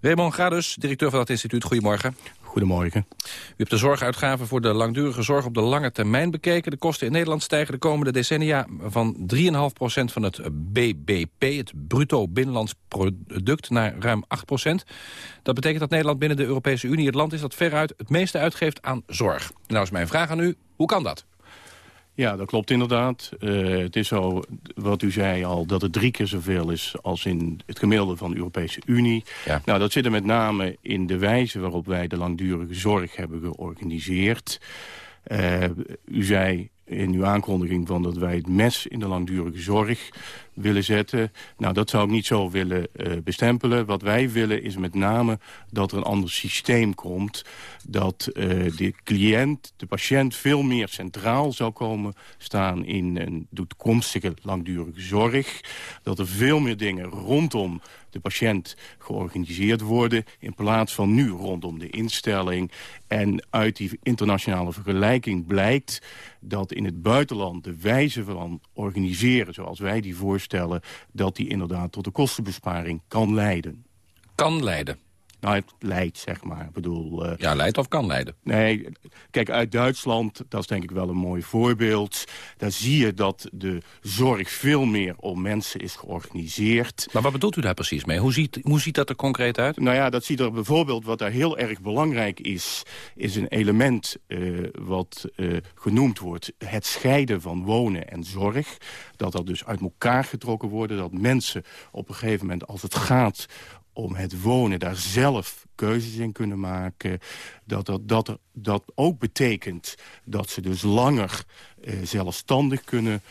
Raymond Gadus, directeur van dat instituut. Goedemorgen. Goedemorgen. U hebt de zorguitgaven voor de langdurige zorg op de lange termijn bekeken. De kosten in Nederland stijgen de komende decennia van 3,5% van het BBP, het bruto binnenlands product, naar ruim 8% Dat betekent dat Nederland binnen de Europese Unie het land is dat veruit het meeste uitgeeft aan zorg. Nou is mijn vraag aan u, hoe kan dat? Ja, dat klopt inderdaad. Uh, het is zo, wat u zei al, dat het drie keer zoveel is als in het gemiddelde van de Europese Unie. Ja. Nou, dat zit er met name in de wijze waarop wij de langdurige zorg hebben georganiseerd. Uh, u zei in uw aankondiging van dat wij het mes in de langdurige zorg willen zetten. Nou, dat zou ik niet zo willen uh, bestempelen. Wat wij willen is met name dat er een ander systeem komt. Dat uh, de cliënt, de patiënt, veel meer centraal zou komen staan in een toekomstige langdurige zorg. Dat er veel meer dingen rondom de patiënt georganiseerd worden... in plaats van nu rondom de instelling. En uit die internationale vergelijking blijkt dat in het buitenland de wijze van organiseren... zoals wij die voorstellen, dat die inderdaad tot een kostenbesparing kan leiden. Kan leiden? Nou, het leidt, zeg maar. Ik bedoel, uh, ja, leidt of kan leiden? Nee, kijk, uit Duitsland, dat is denk ik wel een mooi voorbeeld. Daar zie je dat de zorg veel meer om mensen is georganiseerd. Maar wat bedoelt u daar precies mee? Hoe ziet, hoe ziet dat er concreet uit? Nou ja, dat ziet er bijvoorbeeld, wat daar heel erg belangrijk is... is een element uh, wat uh, genoemd wordt het scheiden van wonen en zorg. Dat dat dus uit elkaar getrokken worden. Dat mensen op een gegeven moment, als het gaat om het wonen daar zelf keuzes in kunnen maken. Dat dat, dat, dat ook betekent dat ze dus langer eh, zelfstandig kunnen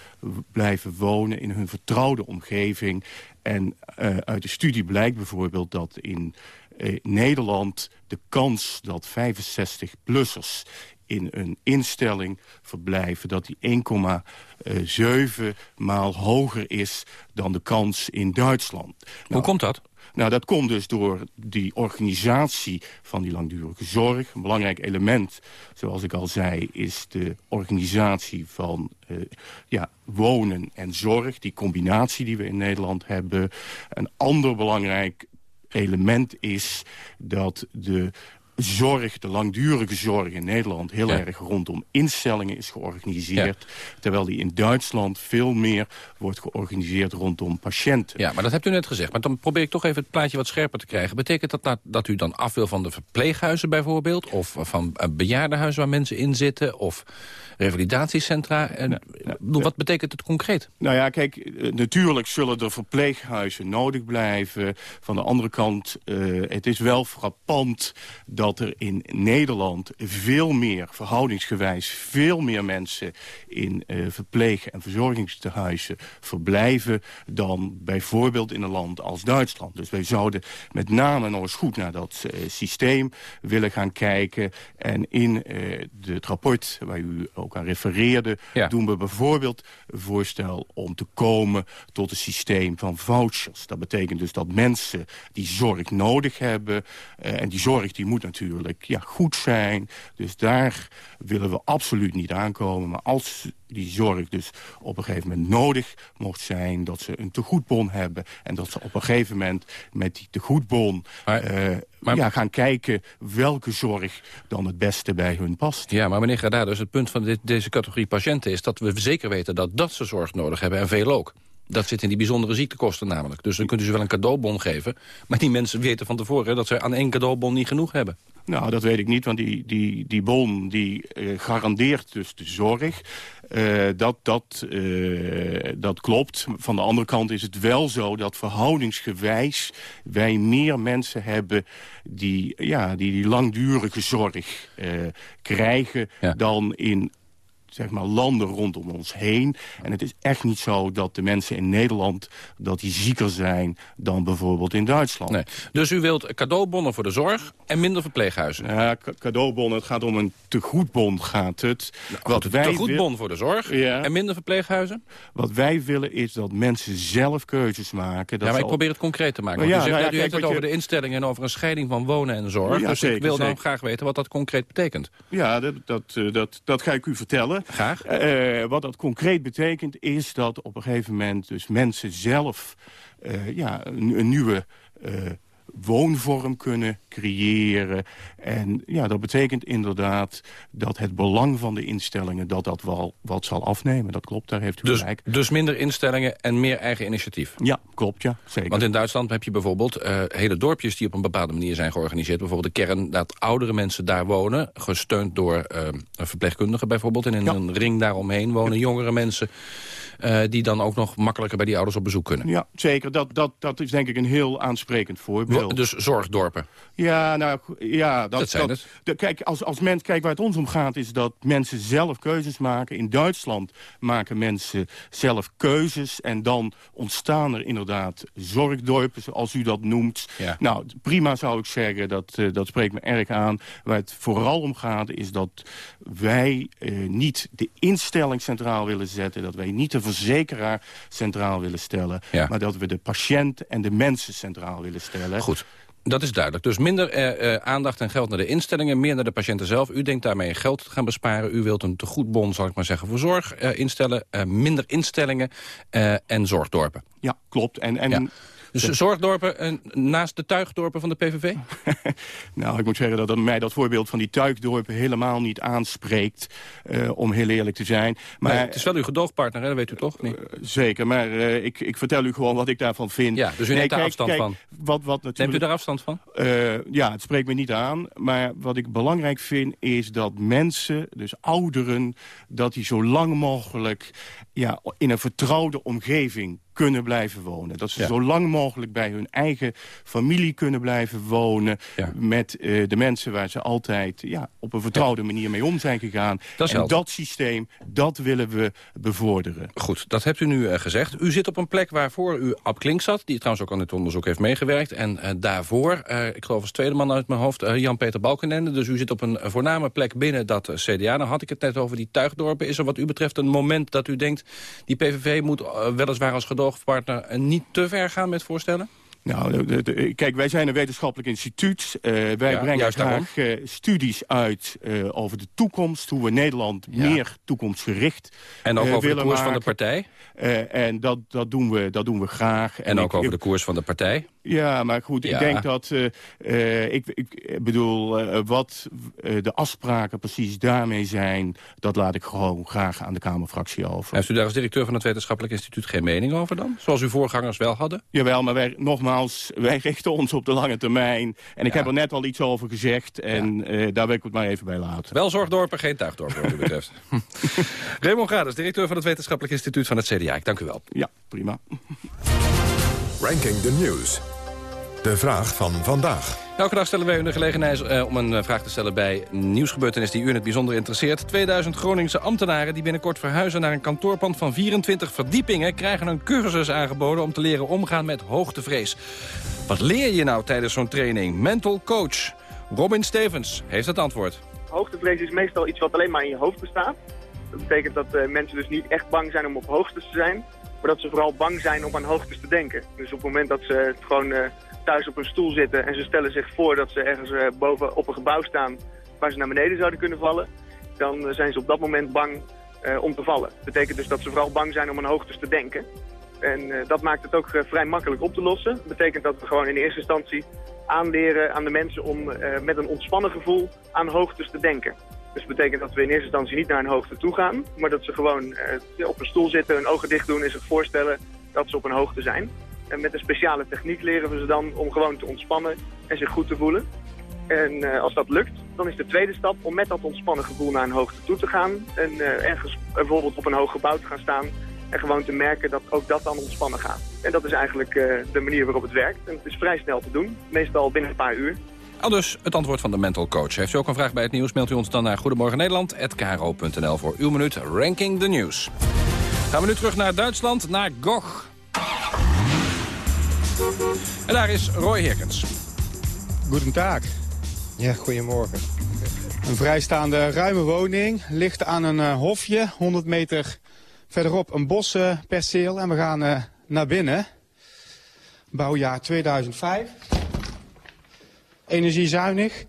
blijven wonen... in hun vertrouwde omgeving. En uh, uit de studie blijkt bijvoorbeeld dat in uh, Nederland... de kans dat 65-plussers in een instelling verblijven... dat die 1,7 maal hoger is dan de kans in Duitsland. Hoe nou, komt dat? Nou, dat komt dus door die organisatie van die langdurige zorg. Een belangrijk element, zoals ik al zei, is de organisatie van uh, ja, wonen en zorg. Die combinatie die we in Nederland hebben. Een ander belangrijk element is dat de zorg, de langdurige zorg in Nederland... heel ja. erg rondom instellingen is georganiseerd. Ja. Terwijl die in Duitsland veel meer wordt georganiseerd rondom patiënten. Ja, maar dat hebt u net gezegd. Maar dan probeer ik toch even het plaatje wat scherper te krijgen. Betekent dat dat, dat u dan af wil van de verpleeghuizen bijvoorbeeld? Of van bejaardenhuizen waar mensen in zitten? Of revalidatiecentra? En, ja, ja, wat betekent het concreet? Nou ja, kijk, natuurlijk zullen er verpleeghuizen nodig blijven. Van de andere kant, uh, het is wel frappant dat er in Nederland veel meer, verhoudingsgewijs... veel meer mensen in uh, verpleeg- en verzorgingstehuizen verblijven... dan bijvoorbeeld in een land als Duitsland. Dus wij zouden met name nog eens goed naar dat uh, systeem willen gaan kijken. En in het rapport waar u ook aan refereerde... Ja. doen we bijvoorbeeld een voorstel om te komen tot een systeem van vouchers. Dat betekent dus dat mensen die zorg nodig hebben... Uh, en die zorg die moet natuurlijk ja, goed zijn. Dus daar willen we absoluut niet aankomen. Maar als die zorg dus op een gegeven moment nodig mocht zijn... dat ze een tegoedbon hebben... en dat ze op een gegeven moment met die tegoedbon... Maar, uh, maar, ja, gaan kijken welke zorg dan het beste bij hun past. Ja, maar meneer Grada, dus het punt van dit, deze categorie patiënten... is dat we zeker weten dat dat ze zorg nodig hebben en veel ook. Dat zit in die bijzondere ziektekosten namelijk. Dus dan kunt u ze wel een cadeaubon geven. Maar die mensen weten van tevoren dat ze aan één cadeaubon niet genoeg hebben. Nou, dat weet ik niet, want die, die, die bon die uh, garandeert dus de zorg. Uh, dat, dat, uh, dat klopt. Van de andere kant is het wel zo dat verhoudingsgewijs... wij meer mensen hebben die ja, die, die langdurige zorg krijgen... Ja. dan in zeg maar, landen rondom ons heen. En het is echt niet zo dat de mensen in Nederland... dat die zieker zijn dan bijvoorbeeld in Duitsland. Nee. Dus u wilt cadeaubonnen voor de zorg en minder verpleeghuizen? Ja, cadeaubonnen, het gaat om een tegoedbon gaat het. Nou, wat wij tegoedbon voor de zorg ja. en minder verpleeghuizen? Wat wij willen is dat mensen zelf keuzes maken. Dat ja, maar ik probeer het concreet te maken. Want ja, u, zegt, nou ja, u heeft het over je... de instellingen en over een scheiding van wonen en zorg. Ja, dus zeker, ik wil dan graag weten wat dat concreet betekent. Ja, dat, dat, dat, dat ga ik u vertellen. Graag. Uh, wat dat concreet betekent is dat op een gegeven moment dus mensen zelf uh, ja, een, een nieuwe uh, woonvorm kunnen creëren. En ja, dat betekent inderdaad dat het belang van de instellingen... dat dat wel wat zal afnemen. Dat klopt, daar heeft u Dus, gelijk. dus minder instellingen en meer eigen initiatief? Ja, klopt, ja, zeker. Want in Duitsland heb je bijvoorbeeld eh, hele dorpjes... die op een bepaalde manier zijn georganiseerd. Bijvoorbeeld de kern dat oudere mensen daar wonen... gesteund door eh, een verpleegkundige bijvoorbeeld. En in een ring daaromheen wonen jongere mensen... eh, die dan ook nog makkelijker bij die ouders op bezoek kunnen. Ja, zeker. Dat, dat, dat is denk ik een heel aansprekend voorbeeld. Dus zorgdorpen. Ja, nou, ja, dat, Dat zijn het. de- kijk, als, als mens, kijk, waar het ons om gaat is dat mensen zelf keuzes maken. In Duitsland maken mensen zelf keuzes. En dan ontstaan er inderdaad zorgdorpen, zoals u dat noemt. Ja. Nou, prima zou ik zeggen, dat, eh, dat spreekt me erg aan. Waar het vooral om gaat is dat wij eh, niet de instelling centraal willen zetten. Dat wij niet de verzekeraar centraal willen stellen. Ja. Maar dat we de patiënt en de mensen centraal willen stellen. Goed. Dat is duidelijk. Dus minder eh, eh, aandacht en geld naar de instellingen, meer naar de patiënten zelf. U denkt daarmee geld te gaan besparen. U wilt een tegoedbon, zal ik maar zeggen, voor zorg eh, instellen. Eh, minder instellingen eh, en zorgdorpen. Ja, klopt. En, en, Ja. Dus zorgdorpen eh, naast de tuigdorpen van de PVV? [LAUGHS] Nou, ik moet zeggen dat mij dat voorbeeld van die tuikdorpen helemaal niet aanspreekt. eh, om heel eerlijk te zijn. Maar, het is wel uw gedoogpartner, hè? dat weet u toch? Nee. Zeker, maar eh, ik, ik vertel u gewoon wat ik daarvan vind. Ja, dus u neemt daar afstand van? Wat, wat natuurlijk, Neemt u daar afstand van? Eh, ja, het spreekt me niet aan. Maar wat ik belangrijk vind is dat mensen, dus ouderen... dat die zo lang mogelijk ja, in een vertrouwde omgeving kunnen blijven wonen. Dat ze Ja. zo lang mogelijk bij hun eigen familie kunnen blijven wonen... met eh, de mensen waar ze altijd ja, op een vertrouwde manier mee om zijn gegaan. Dat is en helder. dat systeem, dat willen we bevorderen. Goed, dat hebt u nu eh, gezegd. U zit op een plek waarvoor u Ab Klink zat... die trouwens ook aan dit onderzoek heeft meegewerkt. En eh, daarvoor, ik geloof als tweede man uit mijn hoofd... Jan-Peter Balkenende. Dus u zit op een voorname plek binnen dat CDA. Nou had ik het net over die tuigdorpen. Is er wat u betreft een moment dat u denkt... die PVV moet weliswaar als gedoogpartner eh, niet te ver gaan met voorstellen? Nou, de- de- kijk, wij zijn een wetenschappelijk instituut. Eh, wij Ja, brengen graag eh, studies uit over de toekomst. Hoe we Nederland Ja. meer toekomstgericht En ook over de koers van de partij? En dat, dat, doen we, dat doen we graag. En, ook ik- over de koers van de partij? Ja, maar goed, Ja. ik denk dat... eh, eh, ik, ik bedoel, eh, wat eh, de afspraken precies daarmee zijn... dat laat ik gewoon graag aan de Kamerfractie over. Heeft u daar als directeur van het wetenschappelijk instituut geen mening over dan? Zoals uw voorgangers wel hadden? Jawel, maar wij, nogmaals, wij richten ons op de lange termijn. En ik heb er net al iets over gezegd. En eh, daar wil ik het maar even bij laten. Wel zorgdorpen, geen tuigdorpen wat u betreft. [LAUGHS] Raymond Grades, directeur van het wetenschappelijk instituut van het CDA. Ik dank u wel. Ja, prima. Ranking the News. De vraag van vandaag. Elke dag stellen wij u de gelegenheid eh, om een eh, vraag te stellen bij een nieuwsgebeurtenis die u in het bijzonder interesseert. 2000 Groningse ambtenaren die binnenkort verhuizen naar een kantoorpand van 24 verdiepingen krijgen een cursus aangeboden om te leren omgaan met hoogtevrees. Wat leer je nou tijdens zo'n training? Mental coach. Robin Stevens heeft het antwoord. Hoogtevrees is meestal iets wat alleen maar in je hoofd bestaat. Dat betekent dat eh, mensen dus niet echt bang zijn om op hoogtes te zijn, maar dat ze vooral bang zijn om aan hoogtes te denken. Dus op het moment dat ze gewoon eh, thuis op een stoel zitten en ze stellen zich voor dat ze ergens eh, boven op een gebouw staan waar ze naar beneden zouden kunnen vallen, dan eh, zijn ze op dat moment bang eh, om te vallen. Dat betekent dus dat ze vooral bang zijn om aan hoogtes te denken. En dat maakt het ook vrij makkelijk op te lossen. Dat betekent dat we gewoon in eerste instantie aanleren aan de mensen om met een ontspannen gevoel aan hoogtes te denken. Dus dat betekent dat we in eerste instantie niet naar een hoogte toe gaan, maar dat ze gewoon op een stoel zitten, hun ogen dicht doen en zich voorstellen dat ze op een hoogte zijn. En met een speciale techniek leren we ze dan om gewoon te ontspannen en zich goed te voelen. En eh, als dat lukt, dan is de tweede stap om met dat ontspannen gevoel naar een hoogte toe te gaan. En eh, ergens eh, bijvoorbeeld op een hoog gebouw te gaan staan. En gewoon te merken dat ook dat dan ontspannen gaat. En dat is eigenlijk de manier waarop het werkt. En het is vrij snel te doen, meestal binnen een paar uur. Al dus het antwoord van de mental coach. Heeft u ook een vraag bij het nieuws, mailt u ons dan naar goedemorgennederland.kro.nl voor uw minuut Ranking the News. Gaan we nu terug naar Duitsland, naar Gogh. En daar is Roy Herkens. Goedendag. Ja, goedemorgen. Een vrijstaande ruime woning ligt aan een eh, hofje, 100 meter verderop een bosperceel. en we gaan eh, naar binnen. Bouwjaar 2005. Energiezuinig.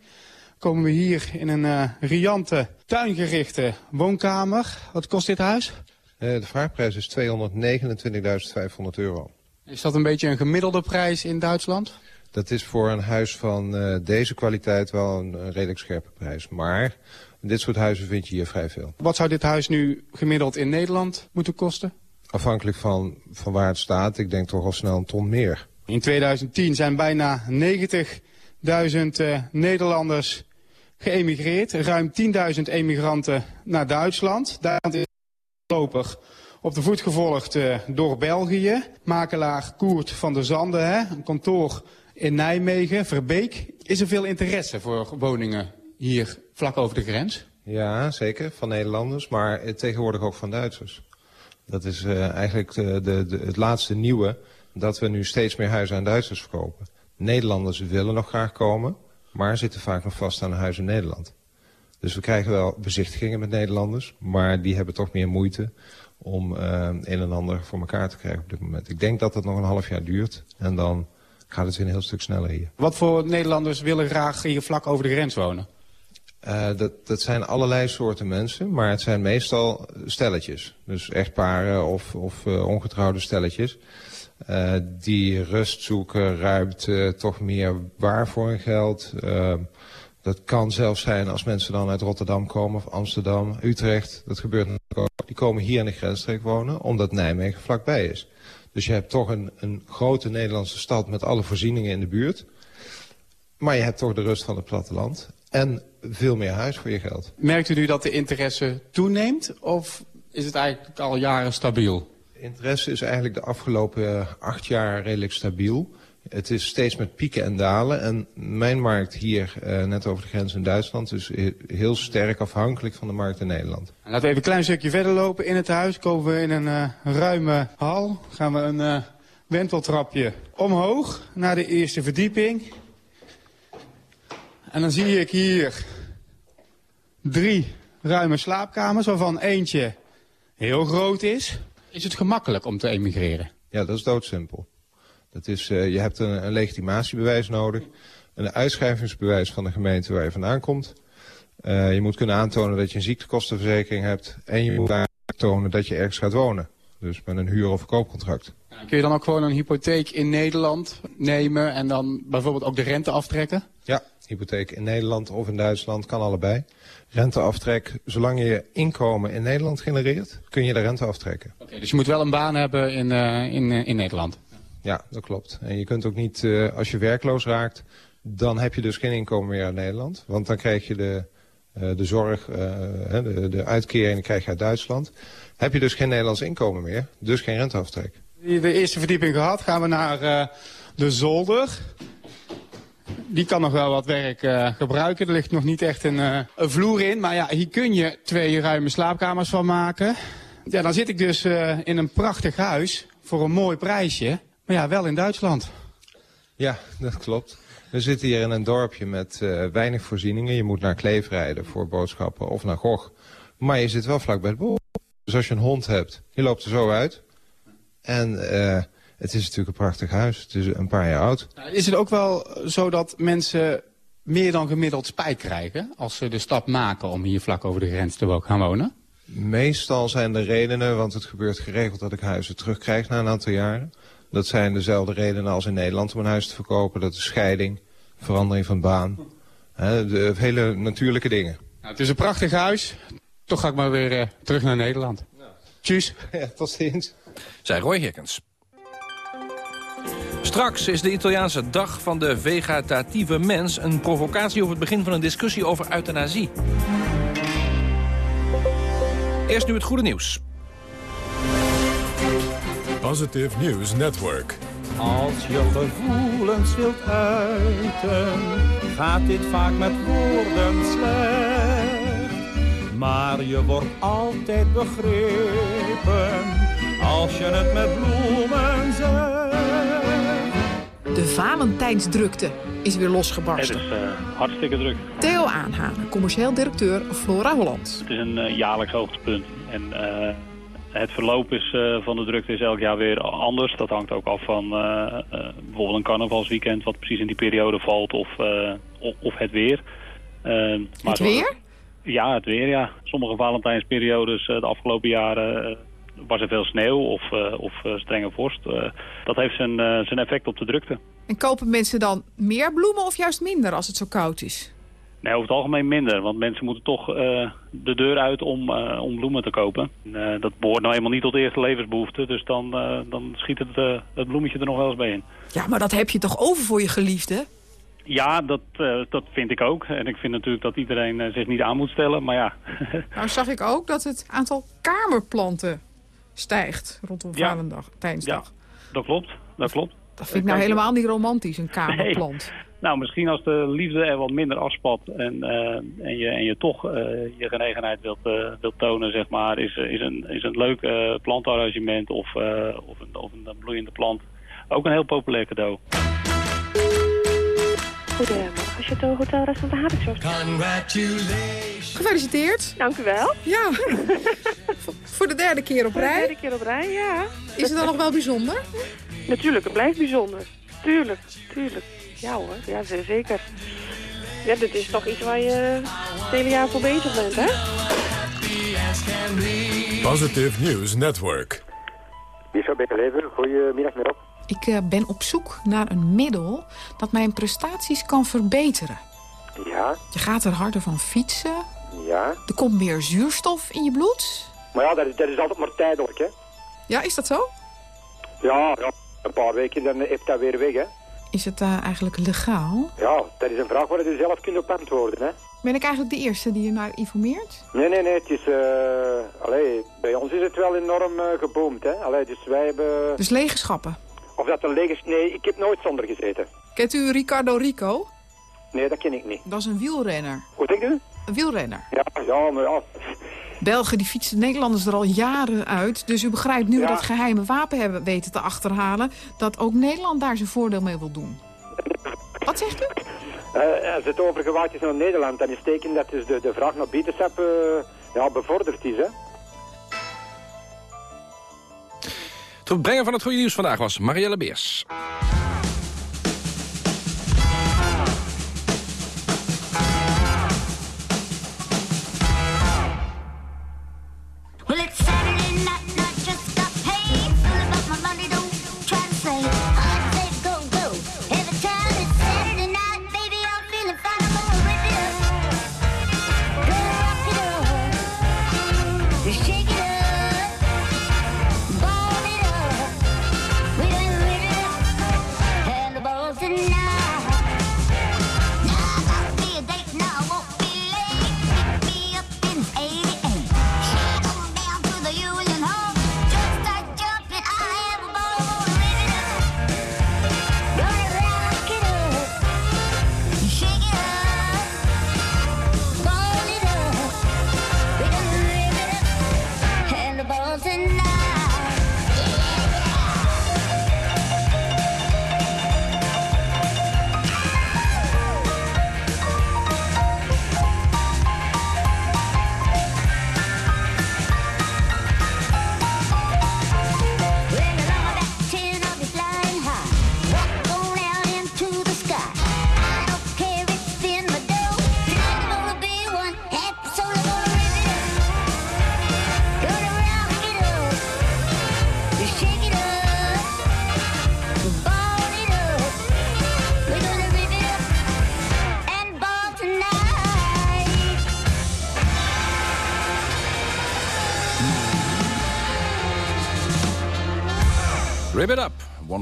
Komen we hier in een eh, riante, tuingerichte woonkamer. Wat kost dit huis? Eh, de vraagprijs is 229.500 euro. Is dat een beetje een gemiddelde prijs in Duitsland? Dat is voor een huis van uh, deze kwaliteit wel een, een, redelijk scherpe prijs. Maar dit soort huizen vind je hier vrij veel. Wat zou dit huis nu gemiddeld in Nederland moeten kosten? Afhankelijk van, van waar het staat. Ik denk toch al snel een ton meer. In 2010 zijn bijna 90.000 uh, Nederlanders geëmigreerd. Ruim 10.000 emigranten naar Duitsland. Duitsland is voorlopig op de voet gevolgd uh, door België. Makelaar Koert van der Zande, hè? een kantoor in Nijmegen, Verbeek. Is er veel interesse voor woningen hier vlak over de grens? Ja, zeker, van Nederlanders, maar uh, tegenwoordig ook van Duitsers. Dat is uh, eigenlijk de, de, het laatste nieuwe, dat we nu steeds meer huizen aan Duitsers verkopen. Nederlanders willen nog graag komen, maar zitten vaak nog vast aan een huis in Nederland. Dus we krijgen wel bezichtigingen met Nederlanders, maar die hebben toch meer moeite om uh, een en ander voor elkaar te krijgen op dit moment. Ik denk dat het nog een half jaar duurt en dan gaat het weer een heel stuk sneller hier. Wat voor Nederlanders willen graag hier vlak over de grens wonen? Uh, dat, dat zijn allerlei soorten mensen, maar het zijn meestal stelletjes. Dus echtparen of, of uh, ongetrouwde stelletjes. Uh, die rust zoeken, ruimte, toch meer waar voor hun geld. dat kan zelfs zijn als mensen dan uit Rotterdam komen of Amsterdam, Utrecht. Dat gebeurt ook. Die komen hier in de grensstreek wonen, omdat Nijmegen vlakbij is. Dus je hebt toch een, een grote Nederlandse stad met alle voorzieningen in de buurt. Maar je hebt toch de rust van het platteland. En veel meer huis voor je geld. Merkt u nu dat de interesse toeneemt of is het eigenlijk al jaren stabiel? Interesse is eigenlijk de afgelopen acht jaar redelijk stabiel. Het is steeds met pieken en dalen. En mijn markt hier, uh, net over de grens in Duitsland... is heel sterk afhankelijk van de markt in Nederland. Laten we even een klein stukje verder lopen in het huis. Komen we in een uh, ruime hal. Gaan we een uh, wenteltrapje omhoog naar de eerste verdieping. En dan zie ik hier drie ruime slaapkamers... waarvan eentje heel groot is. Is het gemakkelijk om te emigreren? Ja, dat is doodsimpel. Dat is, uh, je hebt een, een, legitimatiebewijs nodig. Een uitschrijvingsbewijs van de gemeente waar je vandaan komt. Uh, je moet kunnen aantonen dat je een ziektekostenverzekering hebt. En je moet aantonen dat je ergens gaat wonen. Dus met een huur- of koopcontract. Kun je dan ook gewoon een hypotheek in Nederland nemen en dan bijvoorbeeld ook de rente aftrekken? Ja, hypotheek in Nederland of in Duitsland kan allebei. Renteaftrek, zolang je je inkomen in Nederland genereert, kun je de rente aftrekken. Oké, okay, dus je moet wel een baan hebben in, uh, in, in Nederland? Ja, dat klopt. En je kunt ook niet, uh, als je werkloos raakt, dan heb je dus geen inkomen meer uit Nederland. Want dan krijg je de, uh, de zorg, uh, de, de uitkering krijg je uit Duitsland. Heb je dus geen Nederlands inkomen meer, dus geen renteaftrek. De eerste verdieping gehad, gaan we naar de zolder. Die kan nog wel wat werk uh, gebruiken. Er ligt nog niet echt een, uh, een, vloer in. Maar ja, hier kun je twee ruime slaapkamers van maken. Ja, dan zit ik dus uh, in een prachtig huis voor een mooi prijsje. Maar ja, wel in Duitsland. Ja, dat klopt. We zitten hier in een dorpje met weinig voorzieningen. Je moet naar Kleef rijden voor boodschappen of naar Gog. Maar je zit wel vlak bij het bos. Dus als je een hond hebt, je loopt er zo uit. En het is natuurlijk een prachtig huis. Het is een paar jaar oud. Is het ook wel zo dat mensen meer dan gemiddeld spijt krijgen... als ze de stap maken om hier vlak over de grens te gaan wonen? Meestal zijn de redenen, want het gebeurt geregeld dat ik huizen terugkrijg na een aantal jaren. Dat zijn dezelfde redenen als in Nederland om een huis te verkopen. Dat is scheiding, verandering van baan. He, de hele natuurlijke dingen. Nou, het is een prachtig huis. Toch ga ik maar weer uh, terug naar Nederland. Ja. Tjus. [LAUGHS] Ja, tot ziens. Zij Roy Hickens. Straks is de Italiaanse dag van de vegetatieve mens... een provocatie over het begin van een discussie over euthanasie. Eerst nu het goede nieuws. Positive News Network. Als je gevoelens wilt uiten, gaat dit vaak met woorden slecht. Maar je wordt altijd begrepen, als je het met bloemen zegt. De Valentijnsdrukte is weer losgebarsten. Het is uh, hartstikke druk. Theo Aanhanen, commercieel directeur Flora Holland. Het is een uh, jaarlijks hoogtepunt. En uh, het verloop is, van de drukte is elk jaar weer anders. Dat hangt ook af van bijvoorbeeld een carnavalsweekend... wat precies in die periode valt of, of het weer. het weer? Ja, het weer, ja. Sommige Valentijnsperiodes de afgelopen jaren was er veel sneeuw of, uh, of strenge vorst. dat heeft zijn, zijn effect op de drukte. En kopen mensen dan meer bloemen of juist minder als het zo koud is? Nee, over het algemeen minder. Want mensen moeten toch de deur uit om, om bloemen te kopen. dat behoort nou eenmaal niet tot de eerste levensbehoefte. Dus dan, dan schiet het, het bloemetje er nog wel eens bij in. Ja, maar dat heb je toch over voor je geliefde? Ja, dat, uh, dat vind ik ook. En ik vind natuurlijk dat iedereen uh, zich niet aan moet stellen, maar ja. [LAUGHS] nou zag ik ook dat het aantal kamerplanten stijgt rondom ja. Valentijnsdag. Ja, dat klopt. Dat klopt. Dat vind ik nou helemaal niet romantisch, een [LAUGHS] kamerplant. Nee. Nou, misschien als de liefde er wat minder afspat en, uh, en, je, en je toch je genegenheid wilt, wilt tonen, zeg maar, is, is, een, is een leuk plantarrangement of, of, een, of een bloeiende plant ook een heel populair cadeau. Goedemorgen, Chateau Hotel Restaurant Congratulations. Gefeliciteerd. Dank u wel. Ja. [LAUGHS] Voor de derde keer op rij. Voor de derde keer op rij, ja. Is het dan nog wel bijzonder? Natuurlijk, het blijft bijzonder. Tuurlijk, tuurlijk. Ja hoor, ja zeker. Ja, dit is toch iets waar je het hele jaar voor bezig bent, hè? Positive News Network. Bishop Leven, goedemiddag op. Ik uh, ben op zoek naar een middel dat mijn prestaties kan verbeteren. Ja. Je gaat er harder van fietsen. Ja. Er komt meer zuurstof in je bloed. Maar ja, dat is, dat is altijd maar tijdelijk, hè. Ja, is dat zo? Ja, ja. een paar weken dan heeft dat weer weg, hè. Is het uh, eigenlijk legaal? Ja, dat is een vraag waar je zelf kunt op antwoorden, hè. Ben ik eigenlijk de eerste die je naar informeert? Nee, nee, nee. Het is, uh, allee, bij ons is het wel enorm uh, geboomd, hè. Allee, dus wij hebben... Dus lege schappen? Of dat een lege... Nee, ik heb nooit zonder gezeten. Kent u Ricardo Rico? Nee, dat ken ik niet. Dat is een wielrenner. Hoe denk u? Een wielrenner. Ja, ja, maar ja. Belgen die fietsen Nederlanders er al jaren uit. Dus u begrijpt nu we dat geheime wapen hebben weten te achterhalen... dat ook Nederland daar zijn voordeel mee wil doen. Wat zegt u? Uh, als het overgewaaid is naar Nederland, dan is teken dat dus de, de vraag naar bietensap uh, ja, bevorderd is. Hè? Het brengen van het goede nieuws vandaag was Marielle Beers.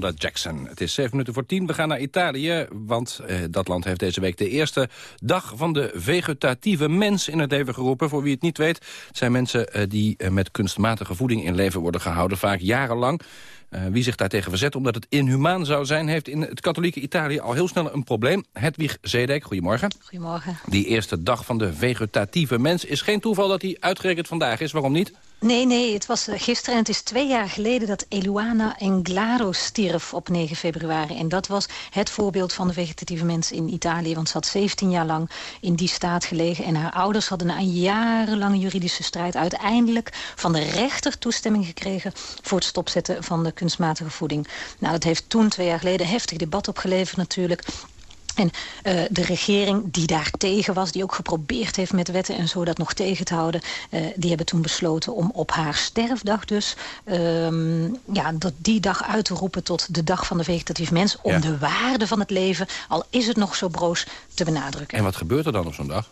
Wanda Jackson. Het is 7 minuten voor 10. We gaan naar Italië, want eh, dat land heeft deze week de eerste dag van de vegetatieve mens in het leven geroepen. Voor wie het niet weet, zijn mensen eh, die eh, met kunstmatige voeding in leven worden gehouden, vaak jarenlang. Uh, wie zich daartegen verzet omdat het inhumaan zou zijn... heeft in het katholieke Italië al heel snel een probleem. Hedwig Zedek, goedemorgen. Goedemorgen. Die eerste dag van de vegetatieve mens is geen toeval dat hij uitgerekend vandaag is. Waarom niet? Nee, nee, het was eh, gisteren en het is twee jaar geleden dat Eluana Englaro stierf op 9 februari. En dat was het voorbeeld van de vegetatieve mens in Italië. Want ze had 17 jaar lang in die staat gelegen. En haar ouders hadden na een jarenlange juridische strijd uiteindelijk van de rechter toestemming gekregen voor het stopzetten van de kunstmatige voeding. Nou, dat heeft toen twee jaar geleden heftig debat opgeleverd natuurlijk. En uh, de regering die daar tegen was, die ook geprobeerd heeft met wetten en zo dat nog tegen te houden, uh, die hebben toen besloten om op haar sterfdag dus, uh, ja, dat die dag uit te roepen tot de dag van de vegetatief mens, om ja. de waarde van het leven, al is het nog zo broos, te benadrukken. En wat gebeurt er dan op zo'n dag?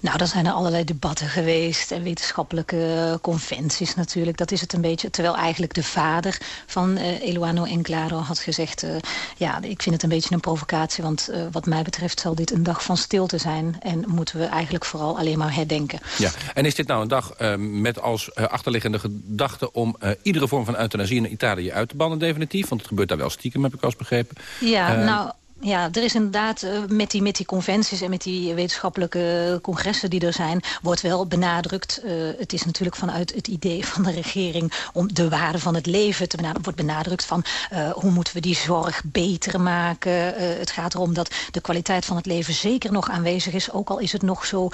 Nou, dan zijn er allerlei debatten geweest en wetenschappelijke conventies natuurlijk. Dat is het een beetje. Terwijl eigenlijk de vader van uh, Eluano Enclaro had gezegd... Uh, ja, ik vind het een beetje een provocatie, want uh, wat mij betreft zal dit een dag van stilte zijn. En moeten we eigenlijk vooral alleen maar herdenken. Ja, en is dit nou een dag met als achterliggende gedachte... om iedere vorm van euthanasie in Italië uit te bannen definitief? Want het gebeurt daar wel stiekem, heb ik al eens begrepen. Ja, nou... Ja, er is inderdaad uh, met, die, met die conventies en met die wetenschappelijke congressen die er zijn... wordt wel benadrukt, uh, het is natuurlijk vanuit het idee van de regering... om de waarde van het leven te benadrukken. wordt benadrukt van uh, hoe moeten we die zorg beter maken. het gaat erom dat de kwaliteit van het leven zeker nog aanwezig is. Ook al is het nog zo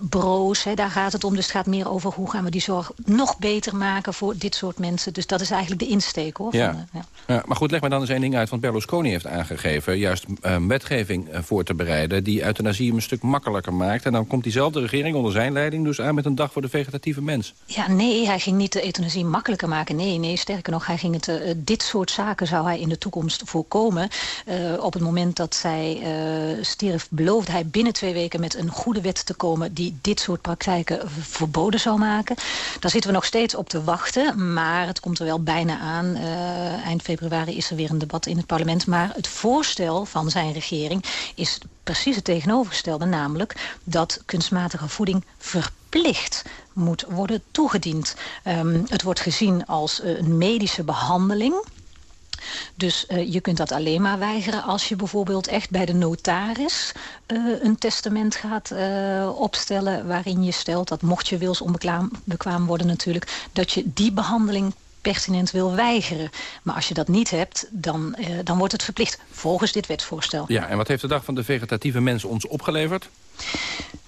broos, hè, daar gaat het om. Dus het gaat meer over hoe gaan we die zorg nog beter maken voor dit soort mensen. Dus dat is eigenlijk de insteek, hoor. Ja. Van, ja. ja maar goed, leg me dan eens één ding uit. Want Berlusconi heeft aangegeven juist uh, wetgeving uh, voor te bereiden... die euthanasie een stuk makkelijker maakt. En dan komt diezelfde regering onder zijn leiding dus aan... met een dag voor de vegetatieve mens. Ja, nee, hij ging niet de euthanasie makkelijker maken. Nee, nee, sterker nog, hij ging het, uh, dit soort zaken zou hij in de toekomst voorkomen. op het moment dat zij stierf beloofde hij binnen twee weken... met een goede wet te komen die dit soort praktijken verboden zou maken. Daar zitten we nog steeds op te wachten. Maar het komt er wel bijna aan. eind februari is er weer een debat in het parlement. Maar het voorstel van zijn regering is precies het tegenovergestelde. Namelijk dat kunstmatige voeding verplicht moet worden toegediend. Um, het wordt gezien als uh, een medische behandeling... Dus uh, je kunt dat alleen maar weigeren als je bijvoorbeeld echt bij de notaris uh, een testament gaat opstellen waarin je stelt dat mocht je wilsonbekwaam worden natuurlijk, dat je die behandeling pertinent wil weigeren. Maar als je dat niet hebt, dan, uh, dan wordt het verplicht volgens dit wetsvoorstel. Ja, en wat heeft de dag van de vegetatieve mens ons opgeleverd?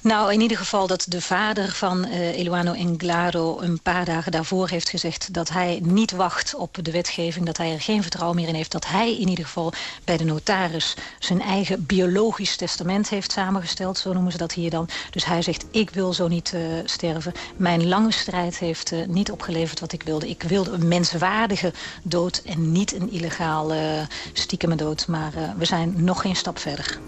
Nou, in ieder geval dat de vader van uh, Eluano Englaro een paar dagen daarvoor heeft gezegd... dat hij niet wacht op de wetgeving, dat hij er geen vertrouwen meer in heeft... dat hij in ieder geval bij de notaris zijn eigen biologisch testament heeft samengesteld. Zo noemen ze dat hier dan. Dus hij zegt, ik wil zo niet uh, sterven. Mijn lange strijd heeft uh, niet opgeleverd wat ik wilde. Ik wilde een menswaardige dood en niet een illegale stiekeme dood. Maar we zijn nog geen stap verder.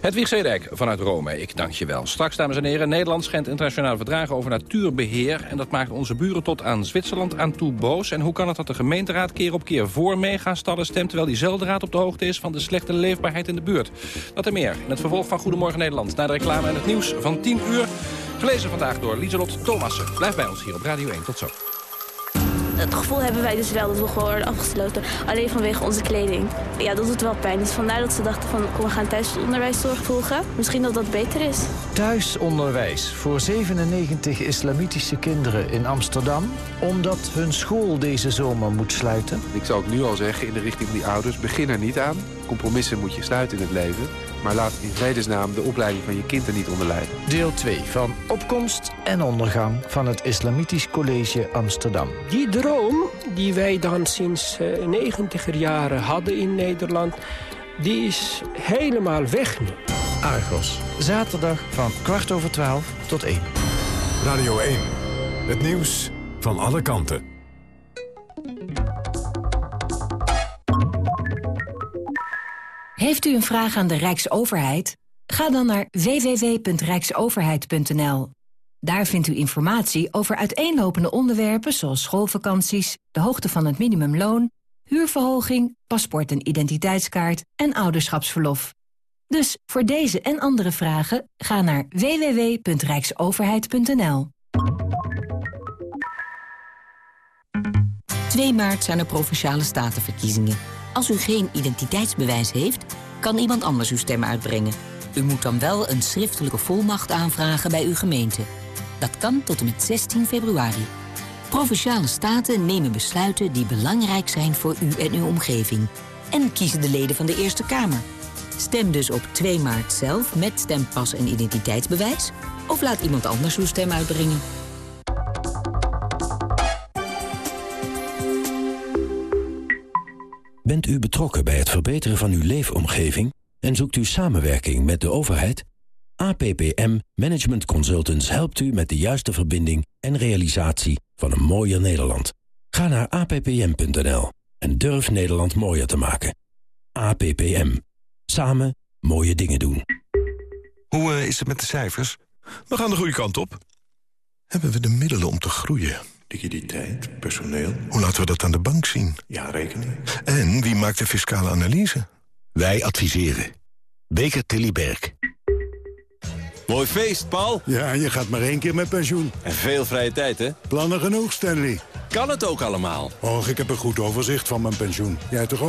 Hedwig Zedek vanuit Rome, ik dank je wel. Straks dames en heren. Nederland schendt internationale verdragen over natuurbeheer. En dat maakt onze buren tot aan Zwitserland aan toe boos. En hoe kan het dat de gemeenteraad keer op keer voor megastallen stemt... terwijl diezelfde raad op de hoogte is van de slechte leefbaarheid in de buurt? Dat en meer in het vervolg van Goedemorgen Nederland. Na de reclame en het nieuws van 10 uur. Gelezen vandaag door Lieselot Thomassen. Blijf bij ons hier op Radio 1. Tot zo het gevoel hebben wij dus wel dat we gewoon worden afgesloten. Alleen vanwege onze kleding. Ja, dat doet wel pijn. Dus vandaar dat ze dachten van, kom we gaan thuisonderwijszorg volgen. Misschien dat dat beter is. Thuisonderwijs voor 97 islamitische kinderen in Amsterdam. Omdat hun school deze zomer moet sluiten. Ik zou ook nu al zeggen in de richting van die ouders, begin er niet aan. Compromissen moet je sluiten in het leven. Maar laat in vredesnaam de opleiding van je kind er niet onder lijden. Deel 2 van Opkomst en Ondergang van het Islamitisch College Amsterdam. Die droom die wij dan sinds uh, negentiger jaren hadden in Nederland... die is helemaal weg nu. Argos, zaterdag van kwart over twaalf tot één. Radio 1, het nieuws van alle kanten. Heeft u een vraag aan de Rijksoverheid? Ga dan naar www.rijksoverheid.nl. Daar vindt u informatie over uiteenlopende onderwerpen zoals schoolvakanties, de hoogte van het minimumloon, huurverhoging, paspoort en identiteitskaart en ouderschapsverlof. Dus voor deze en andere vragen ga naar www.rijksoverheid.nl. 2 maart zijn er Provinciale Statenverkiezingen. Als u geen identiteitsbewijs heeft, kan iemand anders uw stem uitbrengen. U moet dan wel een schriftelijke volmacht aanvragen bij uw gemeente. Dat kan tot en met 16 februari. Provinciale staten nemen besluiten die belangrijk zijn voor u en uw omgeving. En kiezen de leden van de Eerste Kamer. Stem dus op 2 maart zelf met stempas en identiteitsbewijs... of laat iemand anders uw stem uitbrengen. Bent u betrokken bij het verbeteren van uw leefomgeving? En zoekt u samenwerking met de overheid? APPM Management Consultants helpt u met de juiste verbinding en realisatie van een mooier Nederland. Ga naar appm.nl en durf Nederland mooier te maken. APPM. Samen mooie dingen doen. Hoe eh, is het met de cijfers? We gaan de goede kant op. Hebben we de middelen om te groeien? Liquiditeit, personeel. Hoe laten we dat aan de bank zien? Ja, rekening. En wie maakt de fiscale analyse? Wij adviseren. Beker Tilly Berg. Mooi feest, Paul. Ja, je gaat maar één keer met pensioen. En veel vrije tijd, hè? Plannen genoeg, Stanley. Kan het ook allemaal? Och, ik heb een goed overzicht van mijn pensioen. Jij toch ook?